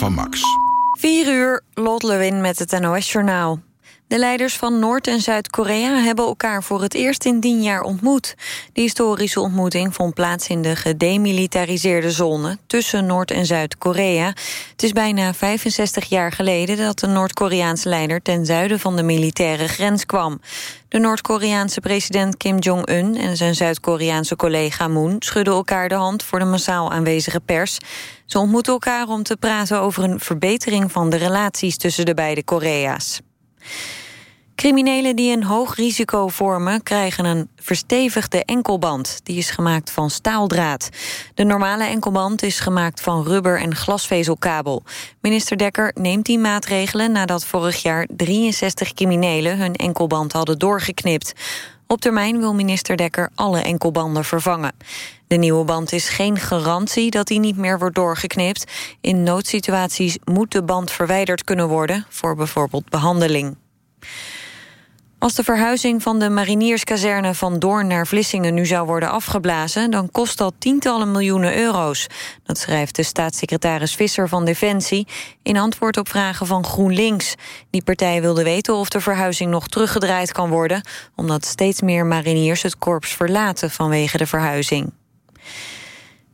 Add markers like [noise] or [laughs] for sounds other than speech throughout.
van Max. 4 uur, Lot Lewin met het NOS-journaal. De leiders van Noord- en Zuid-Korea hebben elkaar voor het eerst in tien jaar ontmoet. De historische ontmoeting vond plaats in de gedemilitariseerde zone tussen Noord- en Zuid-Korea. Het is bijna 65 jaar geleden dat de Noord-Koreaanse leider ten zuiden van de militaire grens kwam. De Noord-Koreaanse president Kim Jong-un en zijn Zuid-Koreaanse collega Moon schudden elkaar de hand voor de massaal aanwezige pers. Ze ontmoeten elkaar om te praten over een verbetering van de relaties tussen de beide Korea's. Criminelen die een hoog risico vormen... krijgen een verstevigde enkelband. Die is gemaakt van staaldraad. De normale enkelband is gemaakt van rubber en glasvezelkabel. Minister Dekker neemt die maatregelen... nadat vorig jaar 63 criminelen hun enkelband hadden doorgeknipt. Op termijn wil minister Dekker alle enkelbanden vervangen. De nieuwe band is geen garantie dat die niet meer wordt doorgeknipt. In noodsituaties moet de band verwijderd kunnen worden... voor bijvoorbeeld behandeling. Als de verhuizing van de marinierskazerne van Doorn naar Vlissingen nu zou worden afgeblazen, dan kost dat tientallen miljoenen euro's. Dat schrijft de staatssecretaris Visser van Defensie in antwoord op vragen van GroenLinks. Die partij wilde weten of de verhuizing nog teruggedraaid kan worden, omdat steeds meer mariniers het korps verlaten vanwege de verhuizing.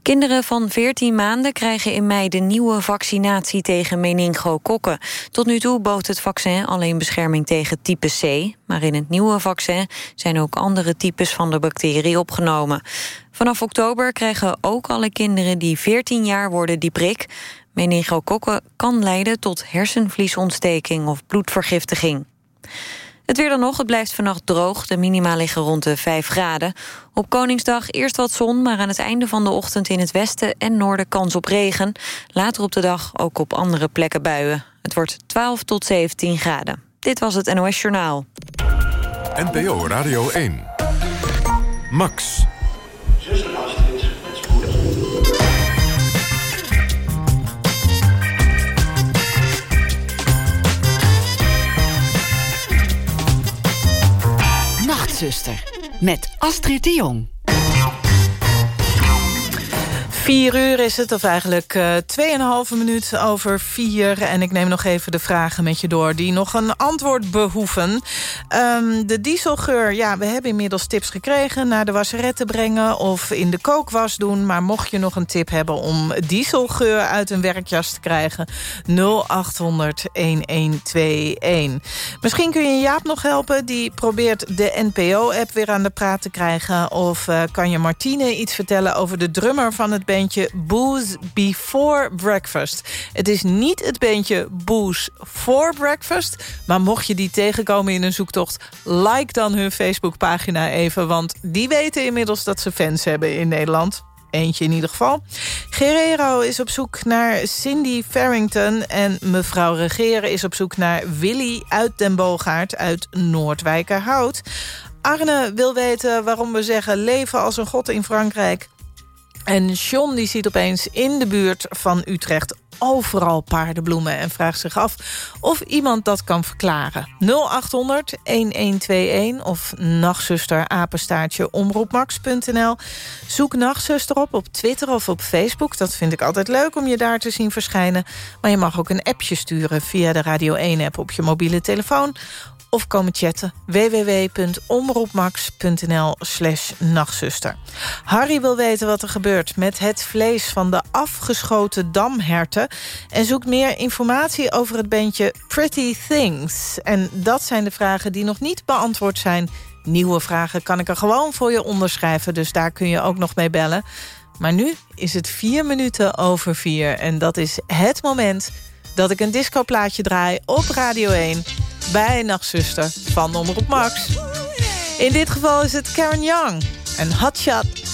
Kinderen van 14 maanden krijgen in mei de nieuwe vaccinatie tegen meningokokken. Tot nu toe bood het vaccin alleen bescherming tegen type C. Maar in het nieuwe vaccin zijn ook andere types van de bacterie opgenomen. Vanaf oktober krijgen ook alle kinderen die 14 jaar worden die prik. Meningokokken kan leiden tot hersenvliesontsteking of bloedvergiftiging. Het weer dan nog, het blijft vannacht droog. De minima liggen rond de 5 graden. Op Koningsdag eerst wat zon, maar aan het einde van de ochtend... in het westen en noorden kans op regen. Later op de dag ook op andere plekken buien. Het wordt 12 tot 17 graden. Dit was het NOS Journaal. NPO Radio 1. Max. Nachtzuster met Astrid de Jong. Vier uur is het, of eigenlijk uh, tweeënhalve minuut over vier. En ik neem nog even de vragen met je door die nog een antwoord behoeven. Um, de dieselgeur, ja, we hebben inmiddels tips gekregen... naar de wasseret te brengen of in de kookwas doen. Maar mocht je nog een tip hebben om dieselgeur uit een werkjas te krijgen... 0800-1121. Misschien kun je Jaap nog helpen. Die probeert de NPO-app weer aan de praat te krijgen. Of uh, kan je Martine iets vertellen over de drummer van het bandje Booze Before Breakfast. Het is niet het bandje Booze for Breakfast... maar mocht je die tegenkomen in een zoektocht... like dan hun Facebookpagina even... want die weten inmiddels dat ze fans hebben in Nederland. Eentje in ieder geval. Guerrero is op zoek naar Cindy Farrington... en mevrouw Regeren is op zoek naar Willy uit Den Boogaard... uit Noordwijkerhout. Arne wil weten waarom we zeggen leven als een god in Frankrijk... En John die ziet opeens in de buurt van Utrecht overal paardenbloemen... en vraagt zich af of iemand dat kan verklaren. 0800-1121 of nachtzuster apenstaartje omroepmax.nl. Zoek nachtzuster op op Twitter of op Facebook. Dat vind ik altijd leuk om je daar te zien verschijnen. Maar je mag ook een appje sturen via de Radio 1-app op je mobiele telefoon of komen chatten. www.omroepmax.nl slash nachtzuster. Harry wil weten wat er gebeurt met het vlees van de afgeschoten damherten... en zoekt meer informatie over het bandje Pretty Things. En dat zijn de vragen die nog niet beantwoord zijn. Nieuwe vragen kan ik er gewoon voor je onderschrijven... dus daar kun je ook nog mee bellen. Maar nu is het vier minuten over vier... en dat is het moment dat ik een discoplaatje draai op Radio 1 bij Nachtzuster van Omroep Max. In dit geval is het Karen Young en Hot Shot.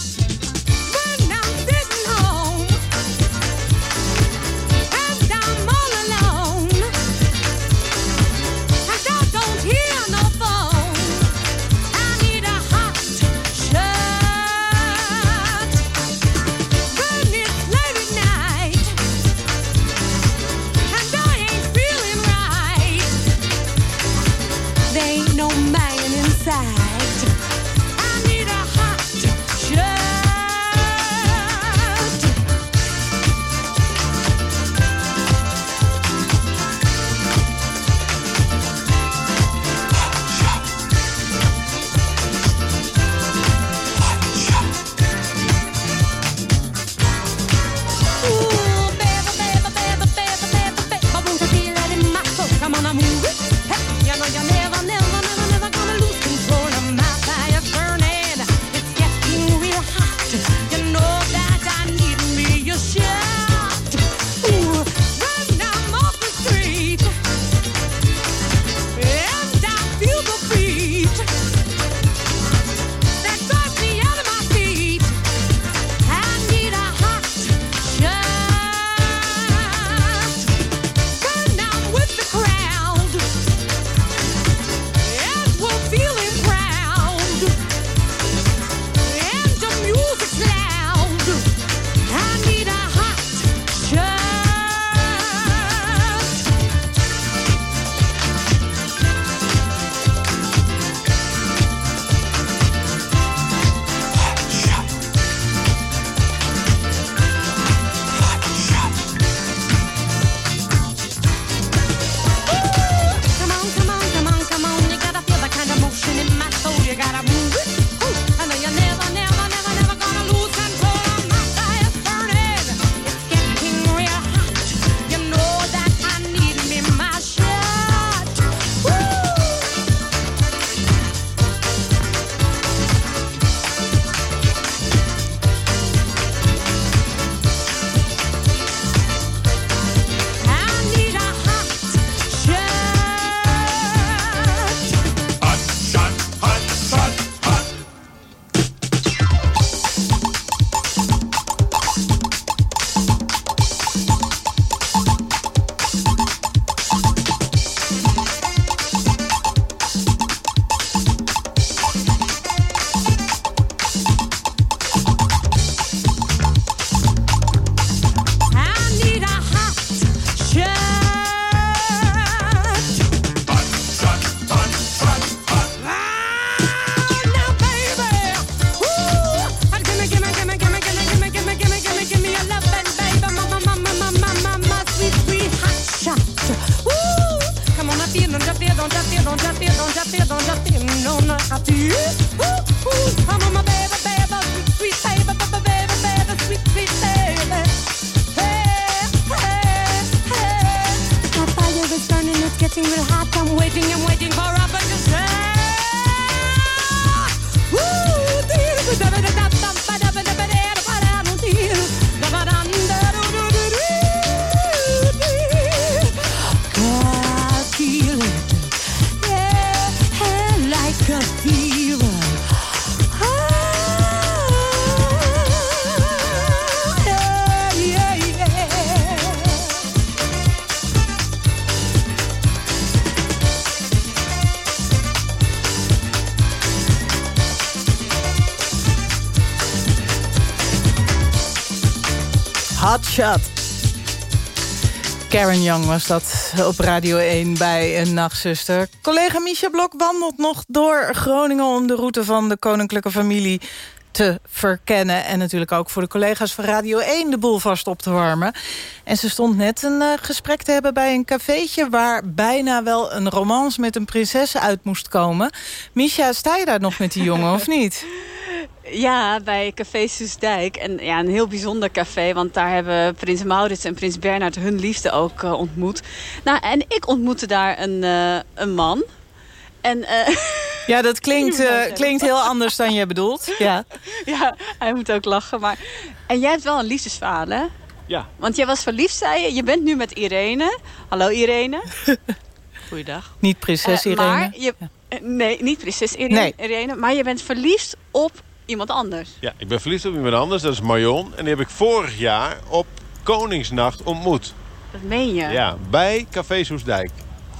Karen Young was dat op Radio 1 bij een nachtzuster. Collega Misha Blok wandelt nog door Groningen... om de route van de koninklijke familie te verkennen. En natuurlijk ook voor de collega's van Radio 1 de boel vast op te warmen. En ze stond net een uh, gesprek te hebben bij een cafeetje... waar bijna wel een romance met een prinses uit moest komen. Misha, sta je daar nog met die jongen of niet? [laughs] Ja, bij Café Soesdijk. En ja, een heel bijzonder café, want daar hebben prins Maurits en prins Bernhard hun liefde ook uh, ontmoet. Nou, en ik ontmoette daar een, uh, een man. En, uh, ja, dat [laughs] klinkt, klinkt heel anders dan je bedoelt. [laughs] Ja. ja, hij moet ook lachen. Maar... En jij hebt wel een liefdesverhaal, hè? Ja. Want jij was verliefd, zei je. Je bent nu met Irene. Hallo Irene. [laughs] Goeiedag. Niet prinses Irene. Maar je, Nee, niet prinses Irene, nee. Irene. Maar je bent verliefd op iemand anders. Ja, ik ben verliefd op iemand anders. Dat is Marion. En die heb ik vorig jaar op Koningsnacht ontmoet. Dat meen je? Ja, bij Café Soesdijk.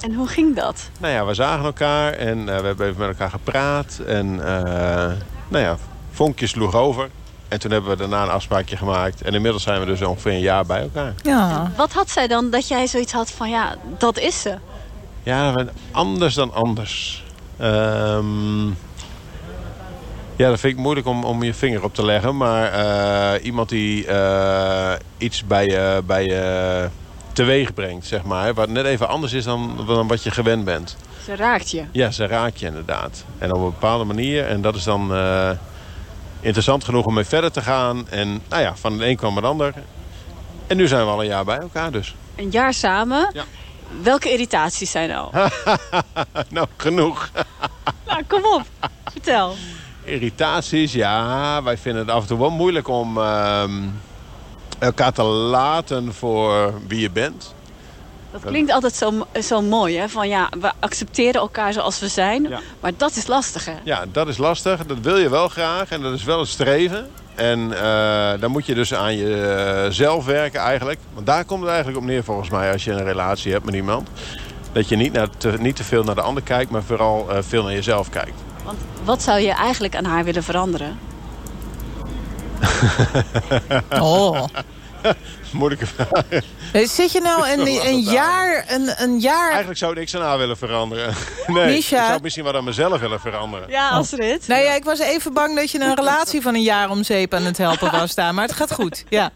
En hoe ging dat? Nou ja, we zagen elkaar en uh, we hebben even met elkaar gepraat. En uh, nou ja, vonkje sloeg over. En toen hebben we daarna een afspraakje gemaakt. En inmiddels zijn we dus ongeveer een jaar bij elkaar. Ja. Wat had zij dan dat jij zoiets had van, ja, dat is ze? Ja, anders dan anders. Um, ja, dat vind ik moeilijk om, om je vinger op te leggen. Maar uh, iemand die uh, iets bij je, bij je teweeg brengt, zeg maar. Wat net even anders is dan, dan wat je gewend bent. Ze raakt je. Ja, ze raakt je inderdaad. En op een bepaalde manier. En dat is dan uh, interessant genoeg om mee verder te gaan. En nou ja, van de een kwam het ander. En nu zijn we al een jaar bij elkaar dus. Een jaar samen? Ja. Welke irritaties zijn er al? [laughs] nou, genoeg. nou, kom op. Vertel. Irritaties, ja. Wij vinden het af en toe wel moeilijk om uh, elkaar te laten voor wie je bent. Dat klinkt altijd zo, zo mooi, hè? Van ja, we accepteren elkaar zoals we zijn. Ja. Maar dat is lastig, hè? Ja, dat is lastig. Dat wil je wel graag. En dat is wel een streven. En uh, dan moet je dus aan jezelf werken eigenlijk. Want daar komt het eigenlijk op neer volgens mij als je een relatie hebt met iemand. Dat je niet, naar te, niet te veel naar de ander kijkt, maar vooral uh, veel naar jezelf kijkt. Want wat zou je eigenlijk aan haar willen veranderen? [laughs] oh. [laughs] Moeilijke vraag. Zit je nou [laughs] een, een, jaar, een, een jaar... Eigenlijk zou ik aan haar willen veranderen. [laughs] Nee, Misha. ik zou misschien wat aan mezelf willen veranderen. Ja, als dit. Nou ja, ik was even bang dat je een relatie van een jaar om zeep aan het helpen was staan. Maar het gaat goed, ja.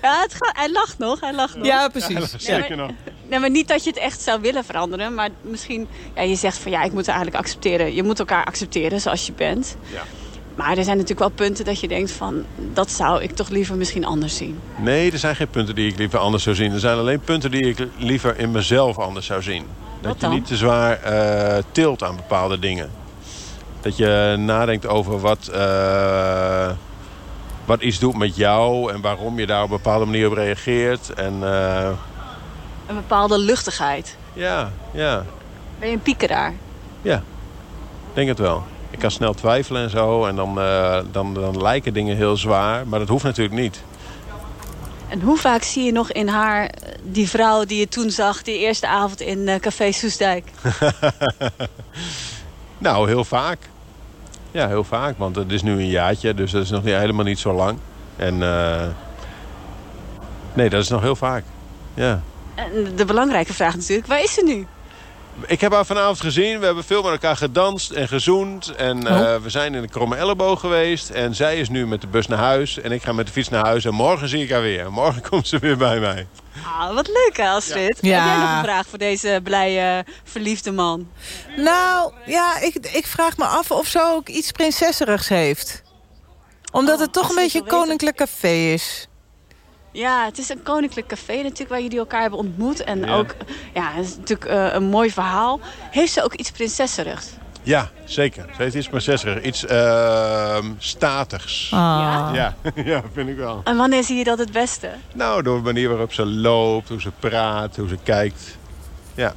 Ja, het gaat, hij lacht nog, hij lacht nog. Ja, precies. Ja, zeker nee, nog. Nee, maar niet dat je het echt zou willen veranderen. Maar misschien, ja, je zegt van ja, ik moet het eigenlijk accepteren. Je moet elkaar accepteren zoals je bent. Ja. Maar er zijn natuurlijk wel punten dat je denkt van... dat zou ik toch liever misschien anders zien. Nee, er zijn geen punten die ik liever anders zou zien. Er zijn alleen punten die ik liever in mezelf anders zou zien. Dat je niet te zwaar uh, tilt aan bepaalde dingen. Dat je nadenkt over wat, uh, wat iets doet met jou... en waarom je daar op een bepaalde manier op reageert. En, uh... Een bepaalde luchtigheid. Ja, ja. Ben je een piekeraar? Ja, denk het wel. Ik kan snel twijfelen en zo. En dan, uh, dan, dan lijken dingen heel zwaar. Maar dat hoeft natuurlijk niet. En hoe vaak zie je nog in haar die vrouw die je toen zag... die eerste avond in uh, Café Soesdijk? [laughs] nou, heel vaak. Ja, heel vaak. Want het is nu een jaartje. Dus dat is nog niet, helemaal niet zo lang. En uh, nee, dat is nog heel vaak. Ja. En de belangrijke vraag natuurlijk, waar is ze nu? Ik heb haar vanavond gezien. We hebben veel met elkaar gedanst en gezoend. En uh, oh. we zijn in de Kromme Elleboog geweest. En zij is nu met de bus naar huis. En ik ga met de fiets naar huis. En morgen zie ik haar weer. Morgen [laughs] komt ze weer bij mij. Ah, wat leuk hè, Astrid. Ja. Heb jij nog een vraag voor deze blije, verliefde man? Nou, ja, ik, ik vraag me af of ze ook iets prinsesserigs heeft. Omdat oh, het toch een beetje een koninklijk café is. Ja, het is een koninklijk café natuurlijk waar jullie elkaar hebben ontmoet. En Ja. ook, ja, het is natuurlijk eh, een mooi verhaal. Heeft ze ook iets prinsesserigs? Ja, zeker. Ze heeft iets prinsesserigs. Iets ehm, statigs. Ah. Ja, [laughs] ja, vind ik wel. En wanneer zie je dat het beste? Nou, door de manier waarop ze loopt, hoe ze praat, hoe ze kijkt. Ja.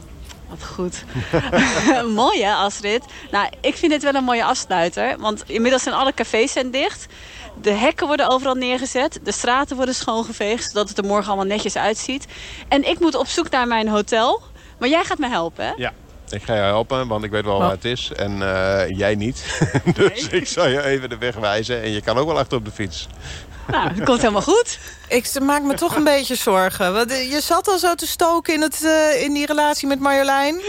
Wat goed. [laughs] Mooi hè, Astrid? Nou, ik vind dit wel een mooie afsluiter. Want inmiddels zijn alle cafés zijn dicht. De hekken worden overal neergezet. De straten worden schoongeveegd. Zodat het er morgen allemaal netjes uitziet. En ik moet op zoek naar mijn hotel. Maar jij gaat me helpen, hè? ja. Ik ga je helpen, want ik weet wel waar het is. En eh, jij niet. [laughs] dus ik zal je even de weg wijzen. En je kan ook wel achter op de fiets. Nou, dat komt helemaal goed. Ik maak me toch een beetje zorgen. Want eh, je zat al zo te stoken in, het, eh, in die relatie met Marjolein.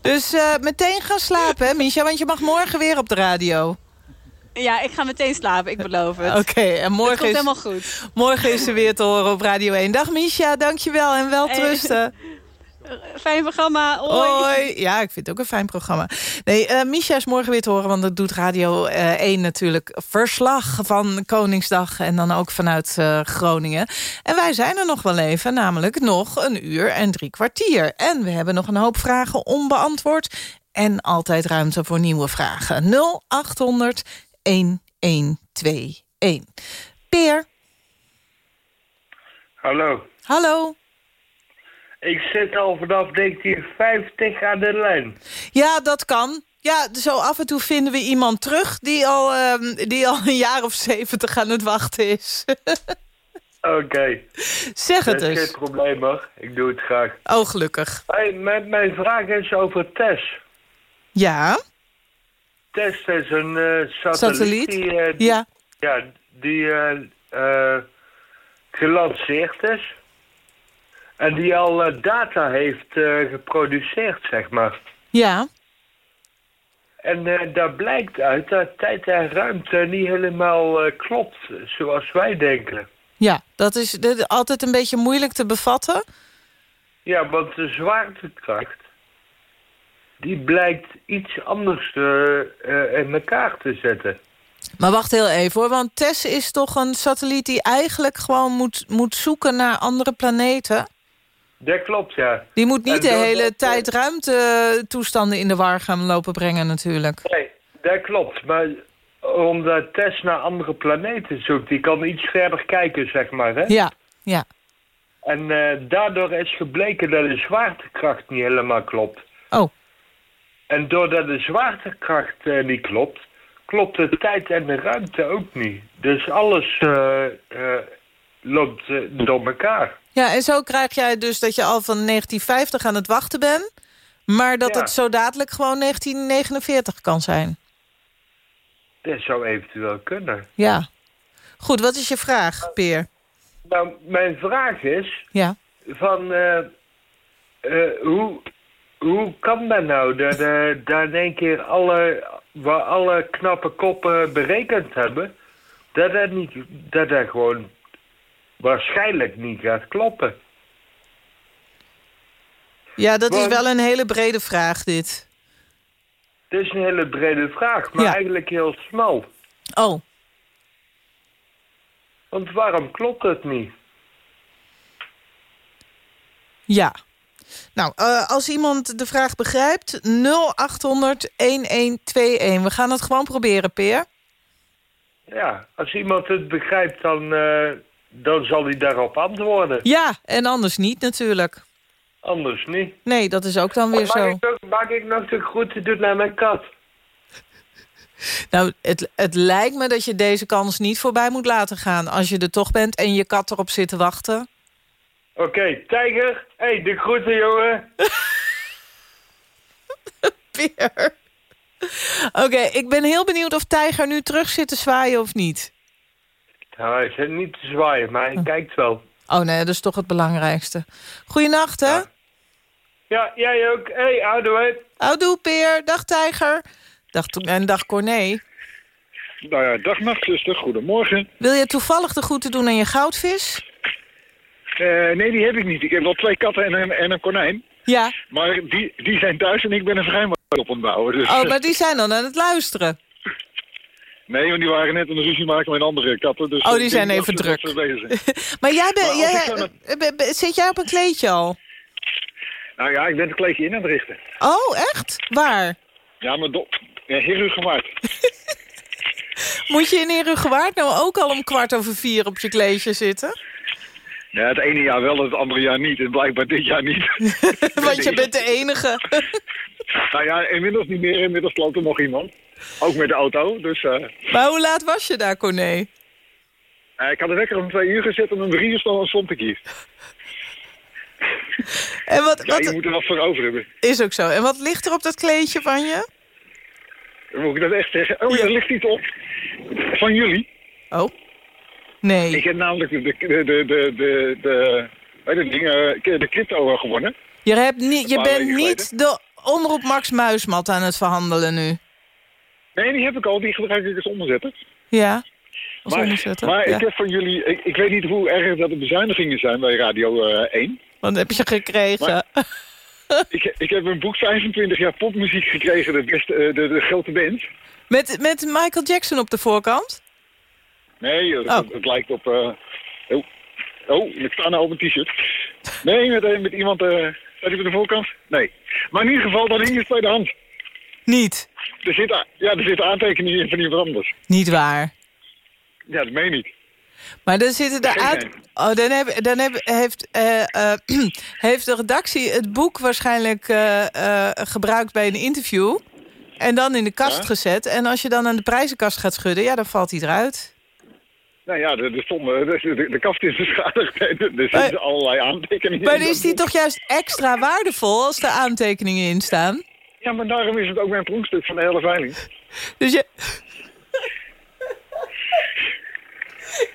Dus eh, meteen gaan slapen, hè, Misha? Want je mag morgen weer op de radio. Ja, ik ga meteen slapen, ik beloof het. Oké, en morgen komt is, helemaal goed. morgen is ze weer te horen op Radio 1. Dag Misha, dankjewel en wel Hey. trusten. Fijn programma. Hoi. Hoi. Ja, ik vind het ook een fijn programma. Nee, eh Misha is morgen weer te horen, want dat doet Radio eh 1 natuurlijk verslag van Koningsdag en dan ook vanuit eh, Groningen. En wij zijn er nog wel even, namelijk nog een uur en drie kwartier. En we hebben nog een hoop vragen onbeantwoord en altijd ruimte voor nieuwe vragen. 0800 1121. Peer, Hallo. hallo. Ik zit al vanaf 1950 aan de lijn. Ja, dat kan. Ja, zo af en toe vinden we iemand terug... die al, ehm, die al een jaar of zeventig aan het wachten is. [laughs] Oké, zeg het eens. geen probleem hoor. Ik doe het graag. Oh, gelukkig. Hey, mijn, mijn vraag is over TESS. Ja, TESS is een eh, satelliet, Satelliet? die, eh, die- ja, ja, die eh, gelanceerd is. En die al eh, data heeft eh, geproduceerd, zeg maar. ja. En eh, daar blijkt uit dat tijd en ruimte niet helemaal klopt zoals wij denken. Ja, dat is altijd een beetje moeilijk te bevatten. Ja, want de zwaartekracht... die blijkt iets anders in elkaar te zetten. Maar wacht heel even hoor, want TESS is toch een satelliet... die eigenlijk gewoon moet, moet zoeken naar andere planeten? Dat klopt, ja. Die moet niet En de hele dat, tijd eh, ruimtetoestanden in de war gaan lopen brengen natuurlijk. Nee, dat klopt. Maar omdat Tess naar andere planeten zoekt... die kan iets verder kijken, zeg maar, hè? Ja, ja. En eh, daardoor is gebleken dat de zwaartekracht niet helemaal klopt. Oh, En doordat de zwaartekracht eh, niet klopt... klopt de tijd en de ruimte ook niet. Dus alles loopt eh, door elkaar. Ja, en zo krijg jij dus dat je al van 1950 aan het wachten bent... maar dat Ja. het zo dadelijk gewoon 1949 kan zijn. Dat zou eventueel kunnen. Ja. Goed, wat is je vraag, Peer? Nou, mijn vraag is... Ja. van eh, eh, hoe, hoe kan dat nou? Dat, dat in één keer alle, waar alle knappe koppen berekend hebben, dat dat, niet, dat dat gewoon waarschijnlijk niet gaat kloppen. Ja, dat is wel een hele brede vraag, dit. Het is een hele brede vraag, maar Ja. eigenlijk heel smal. Oh, Want waarom klopt het niet? ja. Nou, eh, als iemand de vraag begrijpt, 0800-1121. We gaan het gewoon proberen, Peer. Ja, als iemand het begrijpt, dan, eh, dan zal hij daarop antwoorden. Ja, en anders niet natuurlijk. Anders niet. Nee, dat is ook dan weer zo. ik, mag ik nog de groeten doen naar mijn kat? Nou, het, het lijkt me dat je deze kans niet voorbij moet laten gaan... als je er toch bent en je kat erop zit te wachten. Oké, Tijger. Hé, hey, de groeten, jongen. [laughs] Peer. Oké, ik ben heel benieuwd of Tijger nu terug zit te zwaaien of niet. Nou, hij zit niet te zwaaien, maar hij kijkt wel. Oh nee, dat is toch het belangrijkste. Goeienacht, hè? Ja. Ja, jij ook. Hé, hey, houdoe. Houdoe, Peer. Dag, Tijger. Dag, en dag, Corné. Nou ja, dag nachtzuster, goedemorgen. Wil je toevallig de groeten doen aan je goudvis? Eh, nee, die heb ik niet. Ik heb wel twee katten en een, en een konijn. Ja. Maar die, die zijn thuis en ik ben een vrijmarkt op aan het bouwen. Dus, Oh, maar die zijn dan aan het luisteren. Nee, want die waren net een ruzie maken met andere katten. Dus Oh, die ik zijn even zijn. [laughs] Maar jij bent... Maar jij- eh, zit jij op een kleedje al? Nou ja, ik ben het kleedje in aan het richten. Oh, echt? Waar? Ja, maar do... Ja. [laughs] Moet je in Herugewaard nou ook al om kwart over vier op je kleedje zitten? Ja, het ene jaar wel, het andere jaar niet. En blijkbaar dit jaar niet. [laughs] Want je bent de enige. nou ja, inmiddels niet meer. Inmiddels loopt er nog iemand. Ook met de auto. Dus eh, Maar hoe laat was je daar, Corné? eh, ik had de wekker om twee uur gezet en om drie uur stond, ik hier. En wat, Ja, je wat moet er wat voor over hebben. is ook zo. En wat ligt er op dat kleedje van je? Moet ik dat echt zeggen? Oh, ja, er ligt iets op. Van jullie. Oh. Nee. Ik heb namelijk de, de, de, de, de, de, de, je, eh, de crypto gewonnen. Je, hebt niet, je bent niet de omroep Max Muismat aan het verhandelen nu. Nee, die heb ik al. Die gebruik ik als onderzetter. Ja. Als Maar, onderzetter. maar ja. ik heb van jullie... Ik, ik weet niet hoe erg dat de bezuinigingen zijn bij Radio eh 1. Wat heb je gekregen? [laughs] Ik, ik heb een boek 25 jaar popmuziek gekregen. De, beste, eh, de, de grote band. Met, met Michael Jackson op de voorkant? Nee, het, Oh. het, het lijkt op... eh, oh, oh, ik sta nou op een t-shirt. Nee, met, eh, met iemand... eh staat hij op de voorkant? Nee. Maar in ieder geval, dan hing het bij de hand. Niet. Er zit, ja, er zitten aantekeningen in van iemand anders. Niet waar. Ja, dat meen je niet. Maar dan zitten er Geen uit... Oh, dan, heb, dan heb, heeft, eh, eh, [clears throat] heeft de redactie het boek waarschijnlijk eh, gebruikt bij een interview. En dan in de kast Ja. gezet. En als je dan aan de prijzenkast gaat schudden, ja, dan valt hij eruit. Nou ja, de, de, stomme, de, de, de kast is beschadigd. [laughs] Er er Maar- zitten allerlei aantekeningen Maar in dat is die toch juist extra waardevol als er aantekeningen in staan? Ja, maar daarom is het ook mijn pronkstuk van de hele veiling. Dus je... [laughs]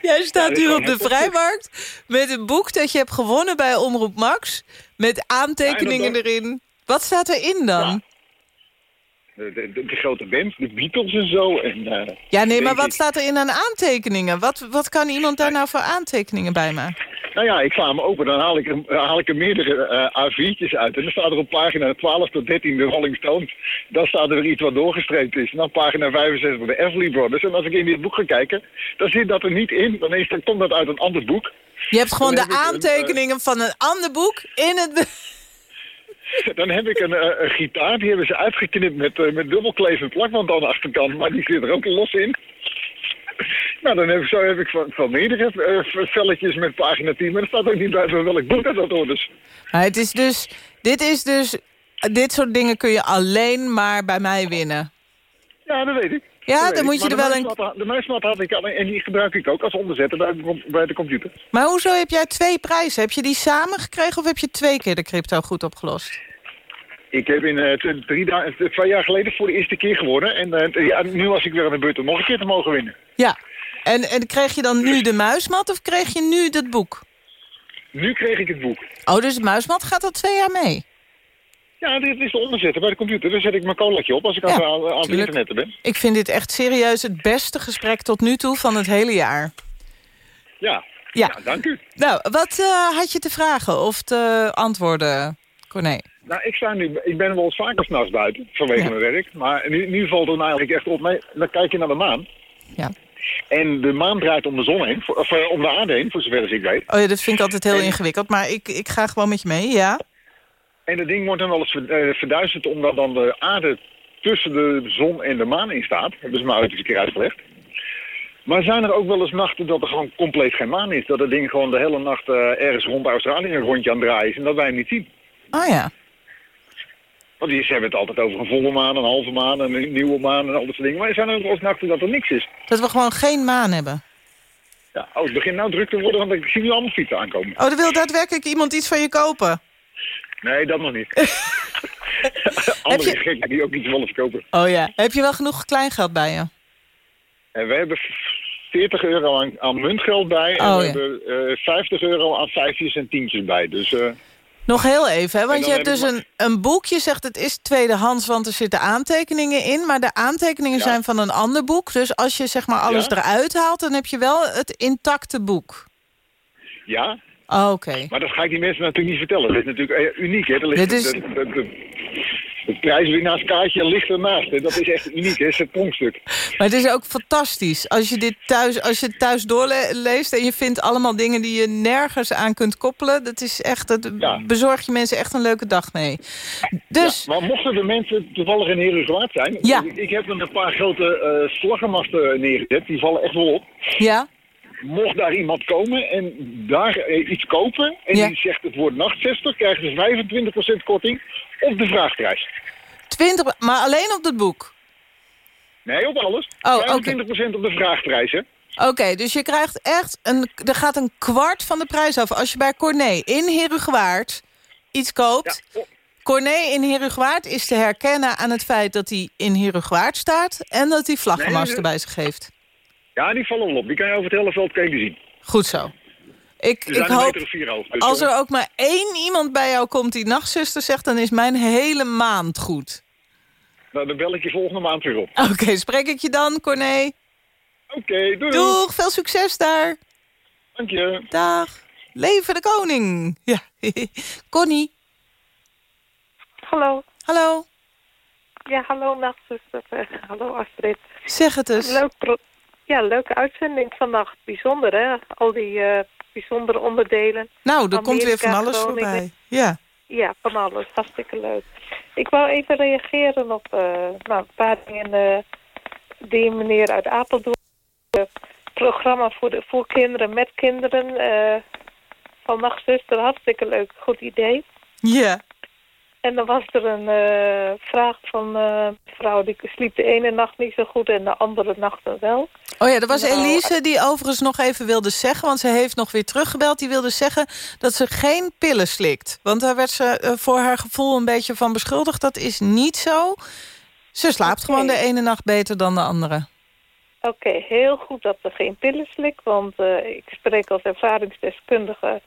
Jij staat gewoon op de vrijmarkt met een boek dat je hebt gewonnen bij Omroep Max. Met aantekeningen erin. Wat staat erin dan? De, de, de, de grote band, de Beatles en zo. En, eh, Ja, nee, maar wat ik. staat er in aan aantekeningen? Wat, wat kan iemand daar nou voor aantekeningen bij maken? Nou ja, ik sla hem open, dan haal ik er, eh, haal ik er meerdere eh A4'tjes uit. En dan staat er op pagina 12 tot 13 de Rolling Stones. Dan staat er weer iets wat doorgestreept is. En dan pagina 65 de Everly Brothers. En als ik in dit boek ga kijken, dan zit dat er niet in. Dan, is, dan komt dat uit een ander boek. Je hebt gewoon de een, aantekeningen van een ander boek in het... Dan heb ik een, eh, een gitaar, die hebben ze uitgeknipt met, eh, met dubbelklevend plakband aan de achterkant. Maar die zit er ook los in. Nou, dan heb ik, zo heb ik van, van meerdere eh, velletjes met pagina 10. Maar er staat ook niet bij van welk boek dat dat hoort. Dus Maar het is dus... Dit is dus... Dit soort dingen kun je alleen maar bij mij winnen. ja, dat weet ik. Ja, dan moet je Maar er wel een... De muismat had ik al en die gebruik ik ook als onderzetter bij, de com- bij de computer. Maar hoezo heb jij twee prijzen? Heb je die samen gekregen of heb je twee keer de crypto goed opgelost? Ik heb in eh, drie twee jaar geleden voor de eerste keer gewonnen. En eh, ja, nu was ik weer aan de beurt om nog een keer te mogen winnen. Ja. En, en kreeg je dan nu de muismat of kreeg je nu dat boek? Nu kreeg ik het boek. Oh, dus de muismat gaat al twee jaar mee? Ja, dit is de onderzetter bij de computer. Daar zet ik mijn colaatje op als ik aan, Ja, aan, aan het internetten ben. Ik vind dit echt serieus het beste gesprek tot nu toe van het hele jaar. Ja. Ja. Ja, dank u. Nou, wat eh, had je te vragen of te antwoorden, Corné? Nou, ik, sta nu, ik ben wel eens vaker s'nachts buiten, vanwege Ja. mijn werk. Maar nu, nu valt het eigenlijk echt op. mee. Dan kijk je naar de maan. Ja. En de maan draait om de zon heen, of eh, om de aarde heen, voor zover als ik weet. Oh ja, dat vind ik altijd heel En- ingewikkeld, maar ik, ik ga gewoon met je mee, ja? En dat ding wordt dan wel eens eh, verduisterd omdat dan de aarde tussen de zon en de maan in staat. Hebben ze me uit eens een keer uitgelegd. Maar zijn er ook wel eens nachten dat er gewoon compleet geen maan is? Dat het ding gewoon de hele nacht eh, ergens rond Australië een rondje aan het draaien is en dat wij hem niet zien? Oh ja. Want ze hebben het altijd over een volle maan, een halve maan, en een nieuwe maan en al dat soort dingen. Maar er zijn er ook wel eens nachten dat er niks is. Dat we gewoon geen maan hebben. Ja, oh, het begint nou druk te worden, want ik zie nu allemaal fietsen aankomen. Oh, er wil daadwerkelijk iemand iets van je kopen. Nee, dat nog niet. [laughs] Andere je- gekken die ook iets willen verkopen. Oh ja. Heb je wel genoeg kleingeld bij je? En we hebben 40 euro aan, aan muntgeld bij. En Oh, we ja. hebben eh 50 euro aan vijfjes en tientjes bij. Dus eh, Nog heel even, hè? want je hebt dus een, een boek. Je zegt het is tweedehands, want er zitten aantekeningen in. Maar de aantekeningen Ja. zijn van een ander boek. Dus als je zeg maar alles Ja. eruit haalt... dan heb je wel het intacte boek. ja, Oh, Oké. maar dat ga ik die mensen natuurlijk niet vertellen. Dat is natuurlijk eh, uniek, hè? Ligt- Dit is- de- de- de- Het prijswinnaarskaartje ligt ernaast. Hè. Dat is echt uniek, hè. Het is het pronkstuk. Maar het is ook fantastisch. Als je dit thuis, als je het thuis doorleest en je vindt allemaal dingen die je nergens aan kunt koppelen. Dat is echt, dat Ja. bezorg je mensen echt een leuke dag mee. Dus, Ja, maar mochten de mensen toevallig in Herugewaard zijn... Ja. Ik, ik heb een paar grote eh slaggenmasten neergezet. Die vallen echt wel op. ja, Mocht daar iemand komen en daar eh, iets kopen... en Ja. die zegt het woord nachtzester... krijgen ze 25% korting op de vraagprijs. 20, maar alleen op het boek. Nee, op alles. Oh, oké. 25% op de vraagprijs, hè. Oké, dus je krijgt echt een, er gaat een kwart van de prijs af. Als je bij Corné in Herugewaard iets koopt... Ja. Corné in Herugewaard is te herkennen aan het feit dat hij in Herugewaard staat... en dat hij vlaggenmasten Nee, bij zich heeft. Ja, die vallen wel op. Die kan je over het hele veld kijken zien. Goed zo. Ik, ik hoop, hoog. Dus, als er ook maar één iemand bij jou komt die nachtzuster zegt... dan is mijn hele maand goed. nou, dan bel ik je volgende maand weer op. Oké, spreek ik je dan, Corné? Oké, doei. Doeg, veel succes daar. Dank je. Dag. Leven de koning. Ja. [laughs] Connie, Hallo. hallo. Ja, hallo nachtzuster. [laughs] Hallo Astrid. Zeg het eens. Leuk pro- ja, leuke uitzending vannacht. Bijzonder hè? Al die eh, bijzondere onderdelen. Nou, er komt weer van alles Groningen. voorbij. Ja. Ja, van alles. Hartstikke leuk. Ik wou even reageren op eh, nou, een paar dingen eh, die meneer uit Apeldoorn... eh, programma voor, de, voor kinderen met kinderen eh, van Nachtzuster. Hartstikke leuk. Goed idee. Ja. En dan was er een eh, vraag van eh, een vrouw die sliep de ene nacht niet zo goed en de andere nacht wel. Oh ja, er was Nou, Elise die overigens nog even wilde zeggen... want ze heeft nog weer teruggebeld. Die wilde zeggen dat ze geen pillen slikt. Want daar werd ze eh, voor haar gevoel een beetje van beschuldigd. Dat is niet zo. Ze slaapt gewoon de ene nacht beter dan de andere. Oké, heel goed dat ze geen pillen slikt, want eh, ik spreek als ervaringsdeskundige.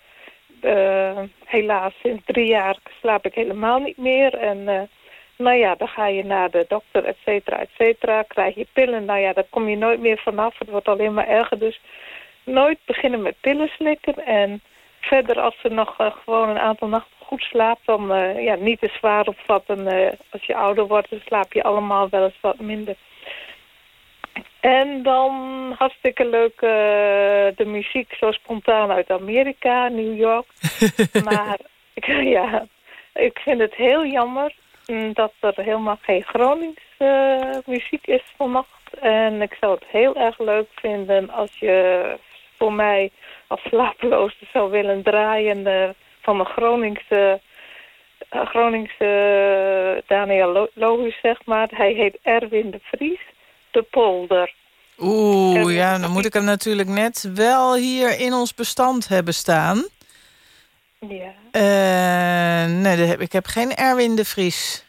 Eh, helaas, sinds drie jaar slaap ik helemaal niet meer. En eh, nou ja, dan ga je naar de dokter, et cetera, et cetera. Krijg je pillen, nou ja, daar kom je nooit meer vanaf. Het wordt alleen maar erger, dus nooit beginnen met pillen slikken. En verder, als ze nog eh, gewoon een aantal nachten goed slaapt... dan ja, niet te zwaar opvatten. als je ouder wordt, dan slaap je allemaal wel eens wat minder. En dan hartstikke leuk eh, de muziek zo spontaan uit Amerika, New York. [laughs] maar ik, [laughs] ja, ik vind het heel jammer mm, dat er helemaal geen Gronings eh, muziek is vannacht. En ik zou het heel erg leuk vinden als je voor mij als slapeloze zou willen draaien eh, van een Groningse, Groningse Daniel Lo- Lohuis, zeg maar. Hij heet Erwin de Vries, de polder. Oeh, ja, dan moet ik hem natuurlijk net wel hier in ons bestand hebben staan. Ja, Eh, nee, ik heb geen Erwin de Vries.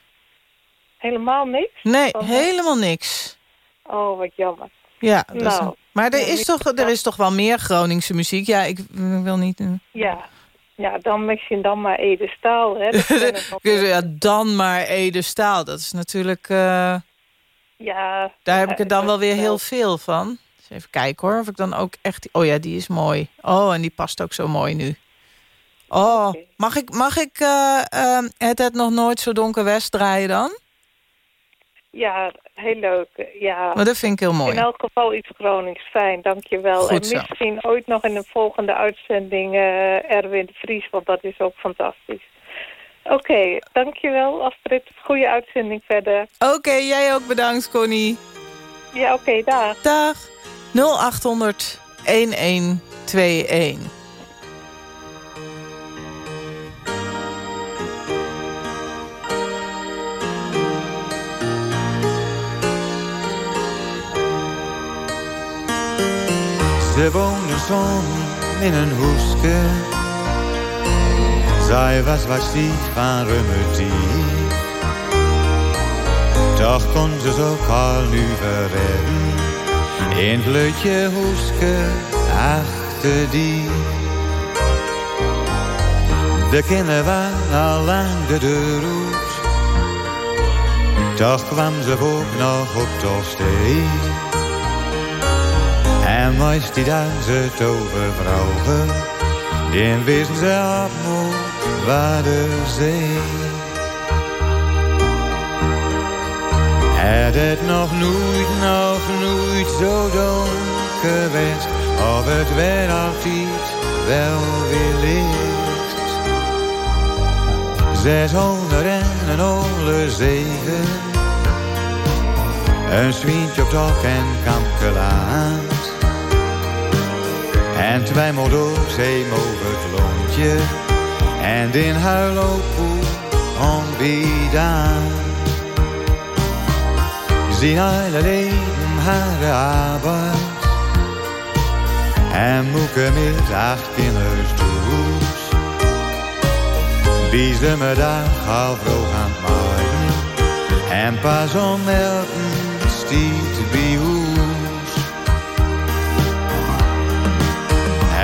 helemaal niks? Nee, Oh. helemaal niks. Oh, wat jammer. Ja, dat Nou, maar er is, toch, er is toch wel meer Groningse muziek? Ja, ik wil niet... Ja, ja dan misschien dan maar Ede Staal, hè. [laughs] Ja, dan maar Ede Staal. Dat is natuurlijk... eh, ja, daar heb ik er dan wel weer heel veel van. Dus even kijken hoor, of ik dan ook echt... Oh ja, die is mooi. Oh, en die past ook zo mooi nu. Oh, mag ik, mag ik eh, ehm, het, het nog nooit zo donker west draaien dan? Ja, heel leuk. Ja, Maar dat vind ik heel mooi. in elk geval iets Gronings. Fijn, dankjewel. En misschien ooit nog in een volgende uitzending eh, Erwin de Vries, want dat is ook fantastisch. Oké, dankjewel Astrid. Goede uitzending verder. Oké, jij ook bedankt, Connie. Ja, oké, dag. Dag. 0800 1121. Ze woonde soms in een hoeske. Zij was stief van rummetief. Toch kon ze zo al nu verredden. In lutje hoeske achter die. De kinderen waren al lang de deur. Toch kwam ze ook nog op de. En meist die dansen tovervrouwen, die wisten ze op moet waar de zee. Het het nog nooit, nog nooit zo donker werd, of het weer altijd wel weer licht. Zeshonderd en een olle zeven, een zwientje op tok en kampkelaat. En twee zee over het lontje, en in huilopoe onbedaan. Zien alle leven haar arbeid. En moeke met acht kinders toes. Me dag al vroeg aan het maaien. En pas om elken stiet bij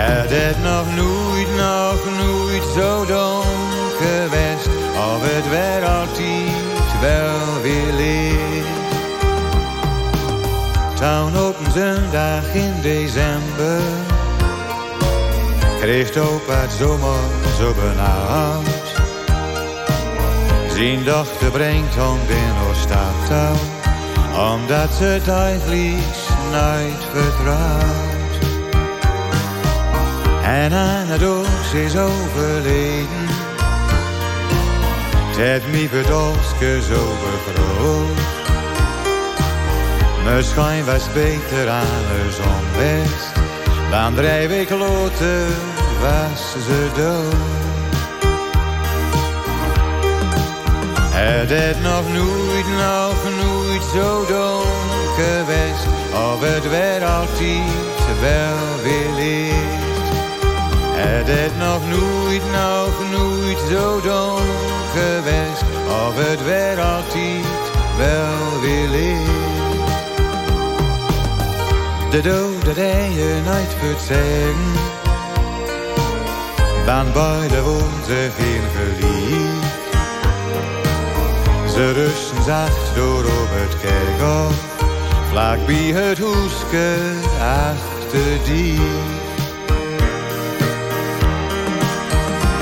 Het het nog nooit, nog nooit zo donker west. Of het werd altijd wel weer licht. Town op een zondag in december Kreeg opa het zomer zo benauwd Zijn dochter brengt hem binnen stad Omdat ze het eigenlijk nooit vertrouwt En aan het oog is overleden Het mij verdolske zo begroot Misschien was beter aan de zon west. Dan drijf ik loten, was ze dood. Het is nog nooit, nog nooit zo donker west. Of het werd altijd wel weer licht. Het is nog nooit, nog nooit zo donker west. Of het werd altijd wel weer licht. De dode die je nooit kunt zeggen. Dan beide woont ze geen geliefd. Ze rusten zacht door op het kerkhof. Vlak bij het hoeske achter die.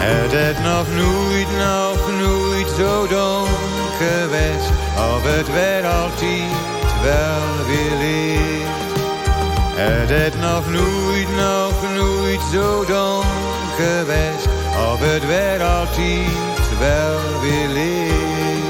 Het is nog nooit, nog nooit zo donker geweest. Of het werd altijd wel weer licht. Het is nog nooit, nog nooit zo donker geweest. Of het werd altijd wel weer licht.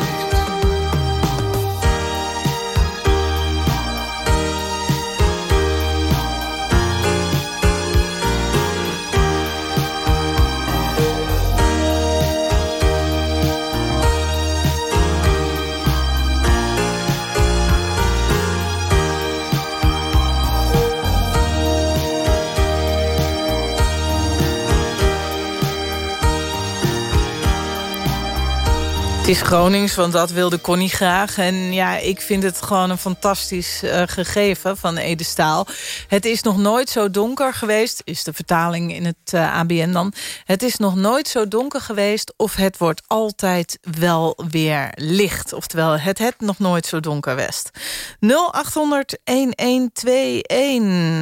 Het is Gronings, want dat wilde Connie graag. En ja, ik vind het gewoon een fantastisch uh, gegeven van Ede Staal. Het is nog nooit zo donker geweest, is de vertaling in het eh, ABN dan. Het is nog nooit zo donker geweest of het wordt altijd wel weer licht. Oftewel, het het nog nooit zo donker west. 0800-1121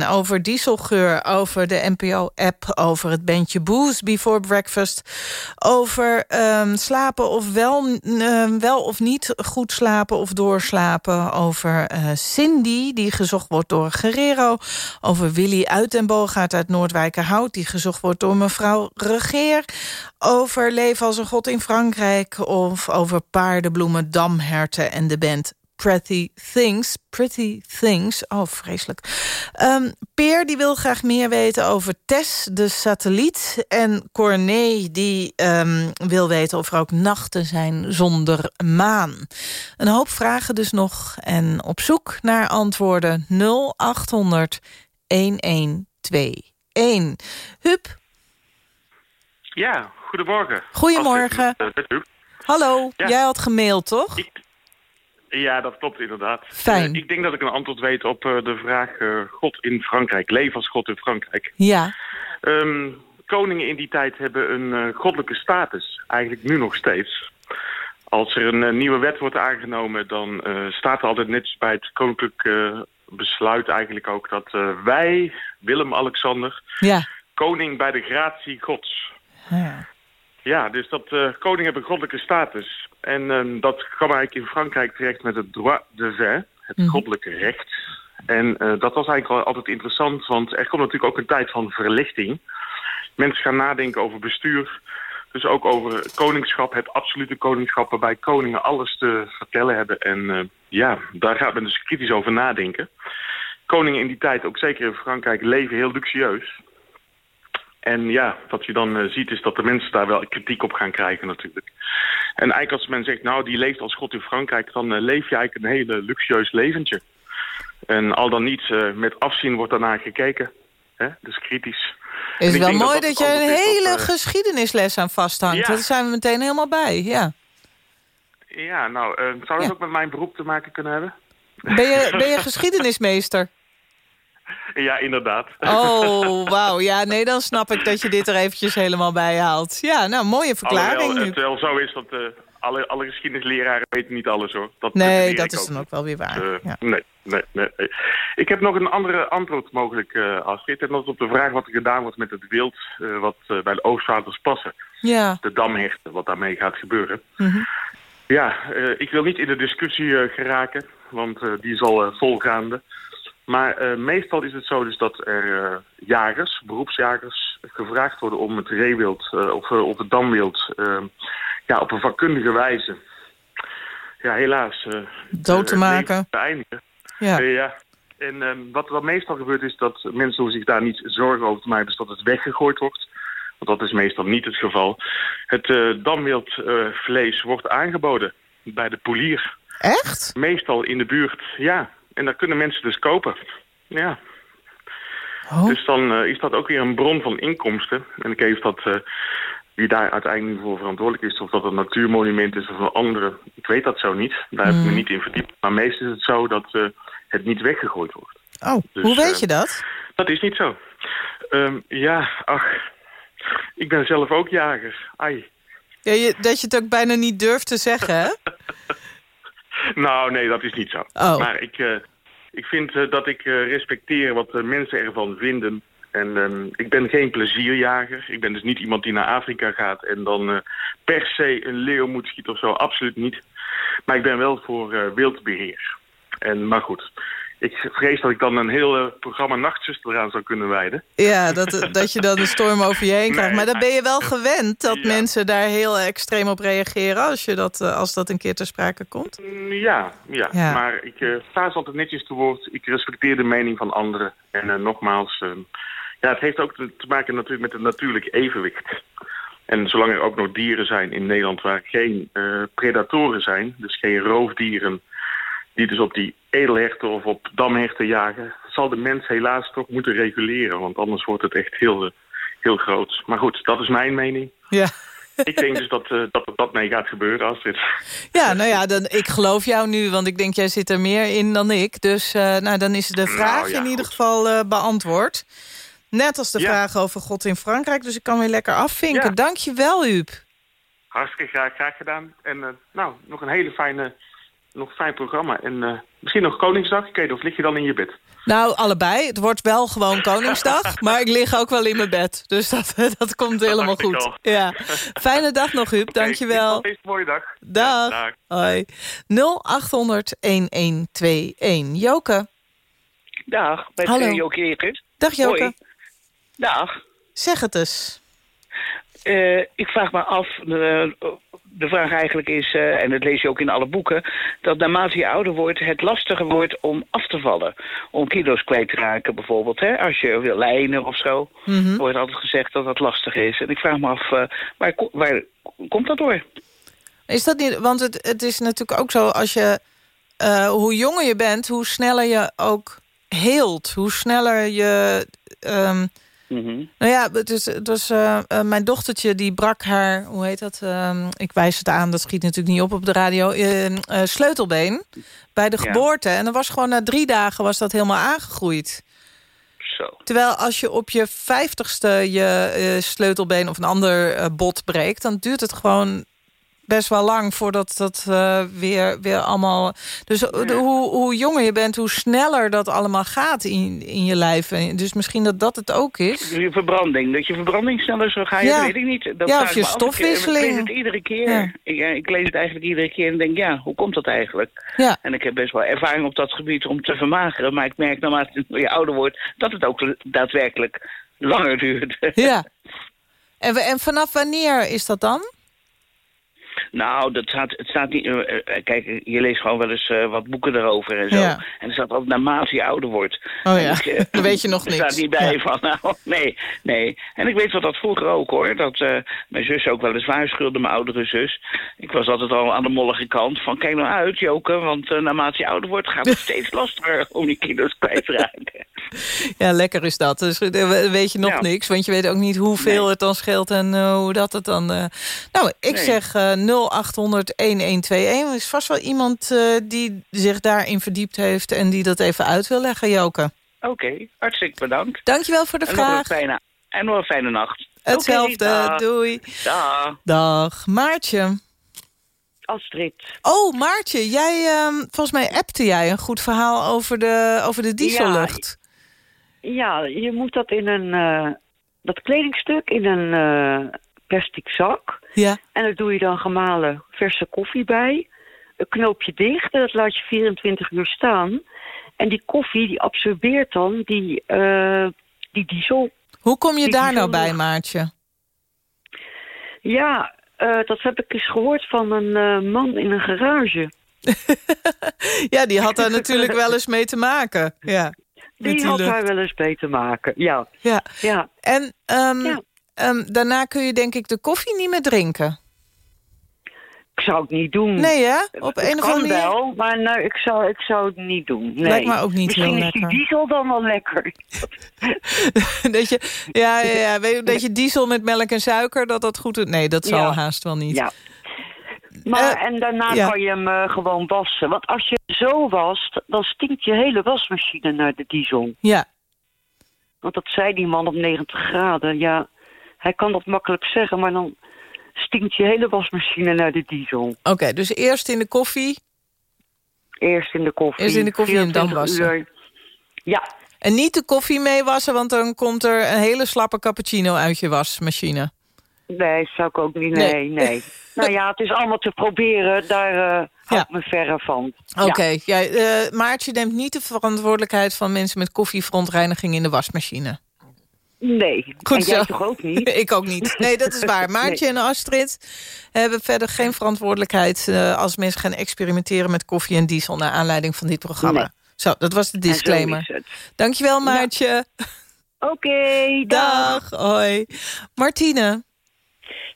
over dieselgeur, over de NPO-app... over het bandje Booze Before Breakfast... over um, slapen of wel uh, wel of niet goed slapen of doorslapen. Over uh, Cindy, die gezocht wordt door Guerrero. Over Willy uit den Boogaard uit Noordwijkerhout... die gezocht wordt door mevrouw Regeer. Over Leven als een god in Frankrijk. Of over paardenbloemen, damherten en de band Pretty Things. Pretty Things. Oh, vreselijk. Um, Peer die wil graag meer weten over Tess, de satelliet. En Corné die um, wil weten of er ook nachten zijn zonder maan. Een hoop vragen dus nog. En op zoek naar antwoorden 0800 1121. Huub? Ja, goedemorgen. Goedemorgen. Hallo, jij had gemaild, toch? Ja, dat klopt inderdaad. Fijn. Uh, ik denk dat ik een antwoord weet op uh, de vraag uh, God in Frankrijk. Leef als God in Frankrijk. Ja. Um, koningen in die tijd hebben een goddelijke status. Eigenlijk nu nog steeds. Als er een nieuwe wet wordt aangenomen... dan staat er altijd net bij het koninklijk besluit eigenlijk ook... dat wij, Willem-Alexander... Ja. koning bij de gratie gods... Ja. Ja, dus dat uh, koning heeft een goddelijke status. En uh, dat kwam eigenlijk in Frankrijk terecht met het droit de vin, het Mhm. goddelijke recht. En uh, dat was eigenlijk wel altijd interessant, want er komt natuurlijk ook een tijd van verlichting. Mensen gaan nadenken over bestuur, dus ook over koningschap, het absolute koningschap, waarbij koningen alles te vertellen hebben. En uh, ja, daar gaat men dus kritisch over nadenken. Koningen in die tijd, ook zeker in Frankrijk, leven heel luxueus. En ja, wat je dan uh, ziet is dat de mensen daar wel kritiek op gaan krijgen natuurlijk. En eigenlijk als men zegt, nou die leeft als god in Frankrijk... dan uh, leef je eigenlijk een hele luxueus leventje. En al dan niet uh, met afzien wordt daarnaar gekeken. Hè? Dus kritisch. Het is wel mooi dat, dat je een hele geschiedenisles aan vasthangt. Ja. Daar zijn we meteen helemaal bij, ja. Ja, nou, zou dat ja. ook met mijn beroep te maken kunnen hebben? Ben je, [laughs] ben je geschiedenismeester? [laughs] Ja, inderdaad. Oh, [laughs] wauw. Ja, nee, dan snap ik dat je dit er eventjes helemaal bij haalt. Ja, nou, mooie verklaring Alhoewel, het wel zo is dat uh, alle, alle geschiedenisleraren weten niet alles, hoor. Dat nee, dat is ook dan ook wel weer waar. Uh, ja. nee, nee, nee, nee, Ik heb nog een andere antwoord mogelijk, uh, Astrid. En dat is op de vraag wat er gedaan wordt met het wild... wat bij de Oostvaters passen. Ja. De damherten, wat daarmee gaat gebeuren. Mm -hmm. Ja, ik wil niet in de discussie geraken, want die is al volgaande... Maar uh, meestal is het zo dus dat er uh, jagers, beroepsjagers, gevraagd worden om het reewild uh, of, of het damwild ja, op een vakkundige wijze, ja helaas, dood te maken. Te eindigen. Ja. ja. En wat er dan meestal gebeurt is dat mensen zich daar niet zorgen over te maken, dus dat het weggegooid wordt. Want dat is meestal niet het geval. Het damwildvlees wordt aangeboden bij de polier. Echt? Meestal in de buurt, ja. En dat kunnen mensen dus kopen. Ja. Oh. Dus dan uh, is dat ook weer een bron van inkomsten. En ik heeft dat, uh, wie daar uiteindelijk voor verantwoordelijk is... of dat een natuurmonument is of een andere, ik weet dat zo niet. Daar heb ik me Mm. niet in verdiept. Maar meestal is het zo dat uh, het niet weggegooid wordt. Oh, Dus, hoe weet eh, je dat? Dat is niet zo. Um, ja, ach, ik ben zelf ook jager. Ai. Ja, je, dat je het ook bijna niet durft te zeggen, hè? [laughs] Nou, nee, dat is niet zo. Oh. Maar ik, uh, ik vind uh, dat ik uh, respecteer wat mensen ervan vinden. En um, ik ben geen plezierjager. Ik ben dus niet iemand die naar Afrika gaat en dan per se een leeuw moet schieten of zo. Absoluut niet. Maar ik ben wel voor wildbeheer. En, maar goed, ik vrees dat ik dan een heel programma Nachtzuster eraan zou kunnen wijden. Ja, dat, dat je dan een storm over je heen krijgt. Nee, maar dan ben je wel gewend dat ja. mensen daar heel extreem op reageren... als, je dat, als dat een keer ter sprake komt? Ja, ja. Ja. maar ik uh, sta altijd netjes te woord. Ik respecteer de mening van anderen. En uh, nogmaals, uh, ja, het heeft ook te, te maken natuurlijk met het natuurlijk evenwicht. En zolang er ook nog dieren zijn in Nederland waar geen predatoren zijn... dus geen roofdieren die dus op die edelherten of op damherten jagen... zal de mens helaas toch moeten reguleren. Want anders wordt het echt heel, heel groot. Maar goed, dat is mijn mening. Ja. Ik denk dus dat, uh, dat dat mee gaat gebeuren, Astrid. [laughs] Ja, nou ja, dan, ik geloof jou nu, want ik denk jij zit er meer in dan ik. Dus uh, nou, dan is de vraag nou, ja, in ieder goed. geval uh, beantwoord. Net als de Ja. vraag over God in Frankrijk, dus ik kan weer lekker afvinken. Ja. Dank je wel, Huub. Hartstikke graag, graag gedaan. En nou, nog een hele fijne, nog fijn programma. En uh, misschien nog Koningsdag. Ik weet niet, of lig je dan in je bed? Nou, allebei. Het wordt wel gewoon Koningsdag, [laughs] maar ik lig ook wel in mijn bed. Dus dat, [laughs] dat komt helemaal goed. Ja. [laughs] Fijne dag nog, Huub. Dank je wel. Deze mooie dag. Dag. Ja, dag. Hoi. 0800-1121. Joke. Dag, met Hallo. uh, Joke. Dag, Joke. Hoi. Dag. Zeg het eens. Eh, ik vraag me af, de vraag eigenlijk is, eh, en dat lees je ook in alle boeken... dat naarmate je ouder wordt, het lastiger wordt om af te vallen. Om kilo's kwijt te raken bijvoorbeeld. Hè? Als je wil lijnen of zo, Mhm. wordt altijd gezegd dat dat lastig is. En ik vraag me af, eh, waar, waar komt dat door? Is dat niet... Want het, het is natuurlijk ook zo, als je... eh, hoe jonger je bent, hoe sneller je ook heelt. Hoe sneller je... Mhm. Nou ja, het is, het was, eh, mijn dochtertje die brak haar, hoe heet dat? Ehm, ik wijs het aan, dat schiet natuurlijk niet op op de radio. eh, sleutelbeen bij de Ja. geboorte. En dan was gewoon na drie dagen was dat helemaal aangegroeid. Zo. Terwijl als je op je vijftigste je sleutelbeen of een ander bot breekt... dan duurt het gewoon best wel lang voordat dat eh, weer, weer allemaal... Dus eh, hoe, hoe jonger je bent, hoe sneller dat allemaal gaat in, in je lijf. Dus misschien dat dat het ook is. Je verbranding, dat je verbranding sneller zou gaan, Ja. weet ik niet. Dat Ja, of je me af. Ik- stofwisseling. Ik, lees het iedere keer. Ja. Ik, eh, ik lees het eigenlijk iedere keer en denk, ja, hoe komt dat eigenlijk? Ja. En ik heb best wel ervaring op dat gebied om te vermageren. Maar ik merk naarmate je ouder wordt, dat het ook daadwerkelijk langer duurt. Ja. [laughs] En, we- en vanaf wanneer is dat dan? Nou, dat staat, het staat niet... eh, eh, kijk, je leest gewoon wel eens eh, wat boeken erover en zo. Ja. En er staat altijd naarmate je ouder wordt. Oh ja, ik, [laughs] dan weet je nog Er staat niks. niet bij Ja. van, [laughs] nou, nee, nee. En ik weet wat dat vroeger ook, hoor. Dat mijn zus ook wel eens waarschuwde, mijn oudere zus. Ik was altijd al aan de mollige kant van, kijk nou uit, Joke. Want naarmate je ouder wordt, gaat het [laughs] steeds lastiger om die kilo's kwijt te raken. Ja, lekker is dat. Dus weet je nog Ja. niks, want je weet ook niet hoeveel het dan scheelt en hoe dat het dan... Nou, ik Nee. zeg 0800 1121. Er is vast wel iemand eh, die zich daarin verdiept heeft en die dat even uit wil leggen, Joke. Oké, hartstikke bedankt. Dankjewel voor de En nog een vraag. fijne, en nog een fijne nacht. Hetzelfde, dag. doei. Dag. Dag. Maartje. Astrid. Oh, Maartje, jij, ehm, volgens mij appte jij een goed verhaal over de, over de diesellucht. Ja, je moet dat in een... eh, dat kledingstuk in een eh, plastic zak. Ja. En daar doe je dan gemalen verse koffie bij. Een knoopje dicht en dat laat je 24 uur staan. En die koffie die absorbeert dan die, eh, die diesel. Hoe kom je Die daar nou bij. Maartje? Ja, eh, dat heb ik eens gehoord van een eh, man in een garage. [laughs] Ja, die had daar [laughs] natuurlijk wel eens mee te maken. Ja, Die had daar wel eens mee te maken, ja. Ja. ja. En ehm, Ja. Ehm, daarna kun je denk ik de koffie niet meer drinken. Ik zou het niet doen. Nee, hè? Op Het een of andere manier. wel, maar nou, ik, zou, ik zou het niet doen. Nee. Lijkt me ook niet Misschien heel is die lekker. diesel dan wel lekker. [laughs] dat je, ja, ja, ja, weet je, dat je diesel met melk en suiker, dat dat goed is. Nee, dat zal Ja. haast wel niet. Ja. Maar, Eh, en daarna ja. kan je hem eh, gewoon wassen. Want als je zo wast, dan stinkt je hele wasmachine naar de diesel. Ja. Want dat zei die man op 90 graden. Ja, hij kan dat makkelijk zeggen, maar dan stinkt je hele wasmachine naar de diesel. Oké, dus eerst in de koffie. Eerst in de koffie. Eerst in de koffie en dan 24 wassen. uur. Ja, En niet de koffie mee wassen, want dan komt er een hele slappe cappuccino uit je wasmachine. nee, zou ik ook niet. Nee. Nee, nee. [laughs] nou ja, het is allemaal te proberen. Daar eh hou ik me verre van. Oké, Ja. ja. eh, Maartje neemt niet de verantwoordelijkheid van mensen met koffieverontreiniging in de wasmachine. Nee, Goed en jij zo. toch ook niet? [laughs] Ik ook niet. Nee, dat is waar. [laughs] Maartje en Astrid hebben verder geen verantwoordelijkheid... eh, als mensen gaan experimenteren met koffie en diesel... naar aanleiding van dit programma. Nee. Zo, dat was de disclaimer. Dankjewel, Maartje. Oké, [laughs] dag. Hoi. Martine.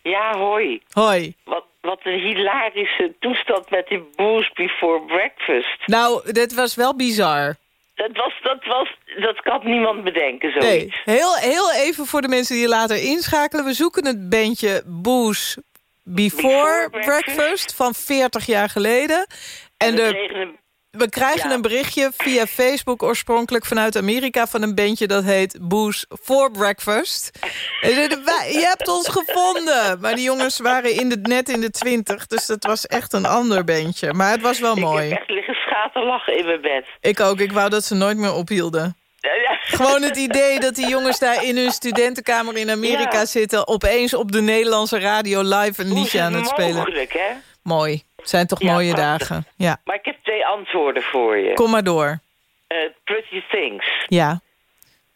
Ja, hoi. Hoi. Wat, wat een hilarische toestand met die booze before breakfast. Nou, dit was wel bizar. Dat, was, dat, was, dat kan niemand bedenken, zoiets. Nee, heel, heel even voor de mensen die later inschakelen. We zoeken het bandje Booze Before, Before breakfast. Breakfast. van 40 jaar geleden. En, de, we krijgen ja. een berichtje via Facebook oorspronkelijk vanuit Amerika... van een bandje dat heet Booze for Breakfast. En zeiden, "Wij- Je hebt ons gevonden. Maar die jongens waren in de, net in de 20, dus dat was echt een ander bandje. Maar het was wel Ik mooi. heb echt liggen schaterlachen in mijn bed. Ik ook, ik wou dat ze nooit meer ophielden. Ja. Gewoon het idee dat die jongens daar in hun studentenkamer in Amerika Ja. zitten... opeens op de Nederlandse radio live een liedje aan het spelen. mogelijk, hè? Mooi. Het zijn toch mooie prachtig. dagen. Ja. Maar ik heb twee antwoorden voor je. Kom maar door. Eh, Pretty Things. Ja.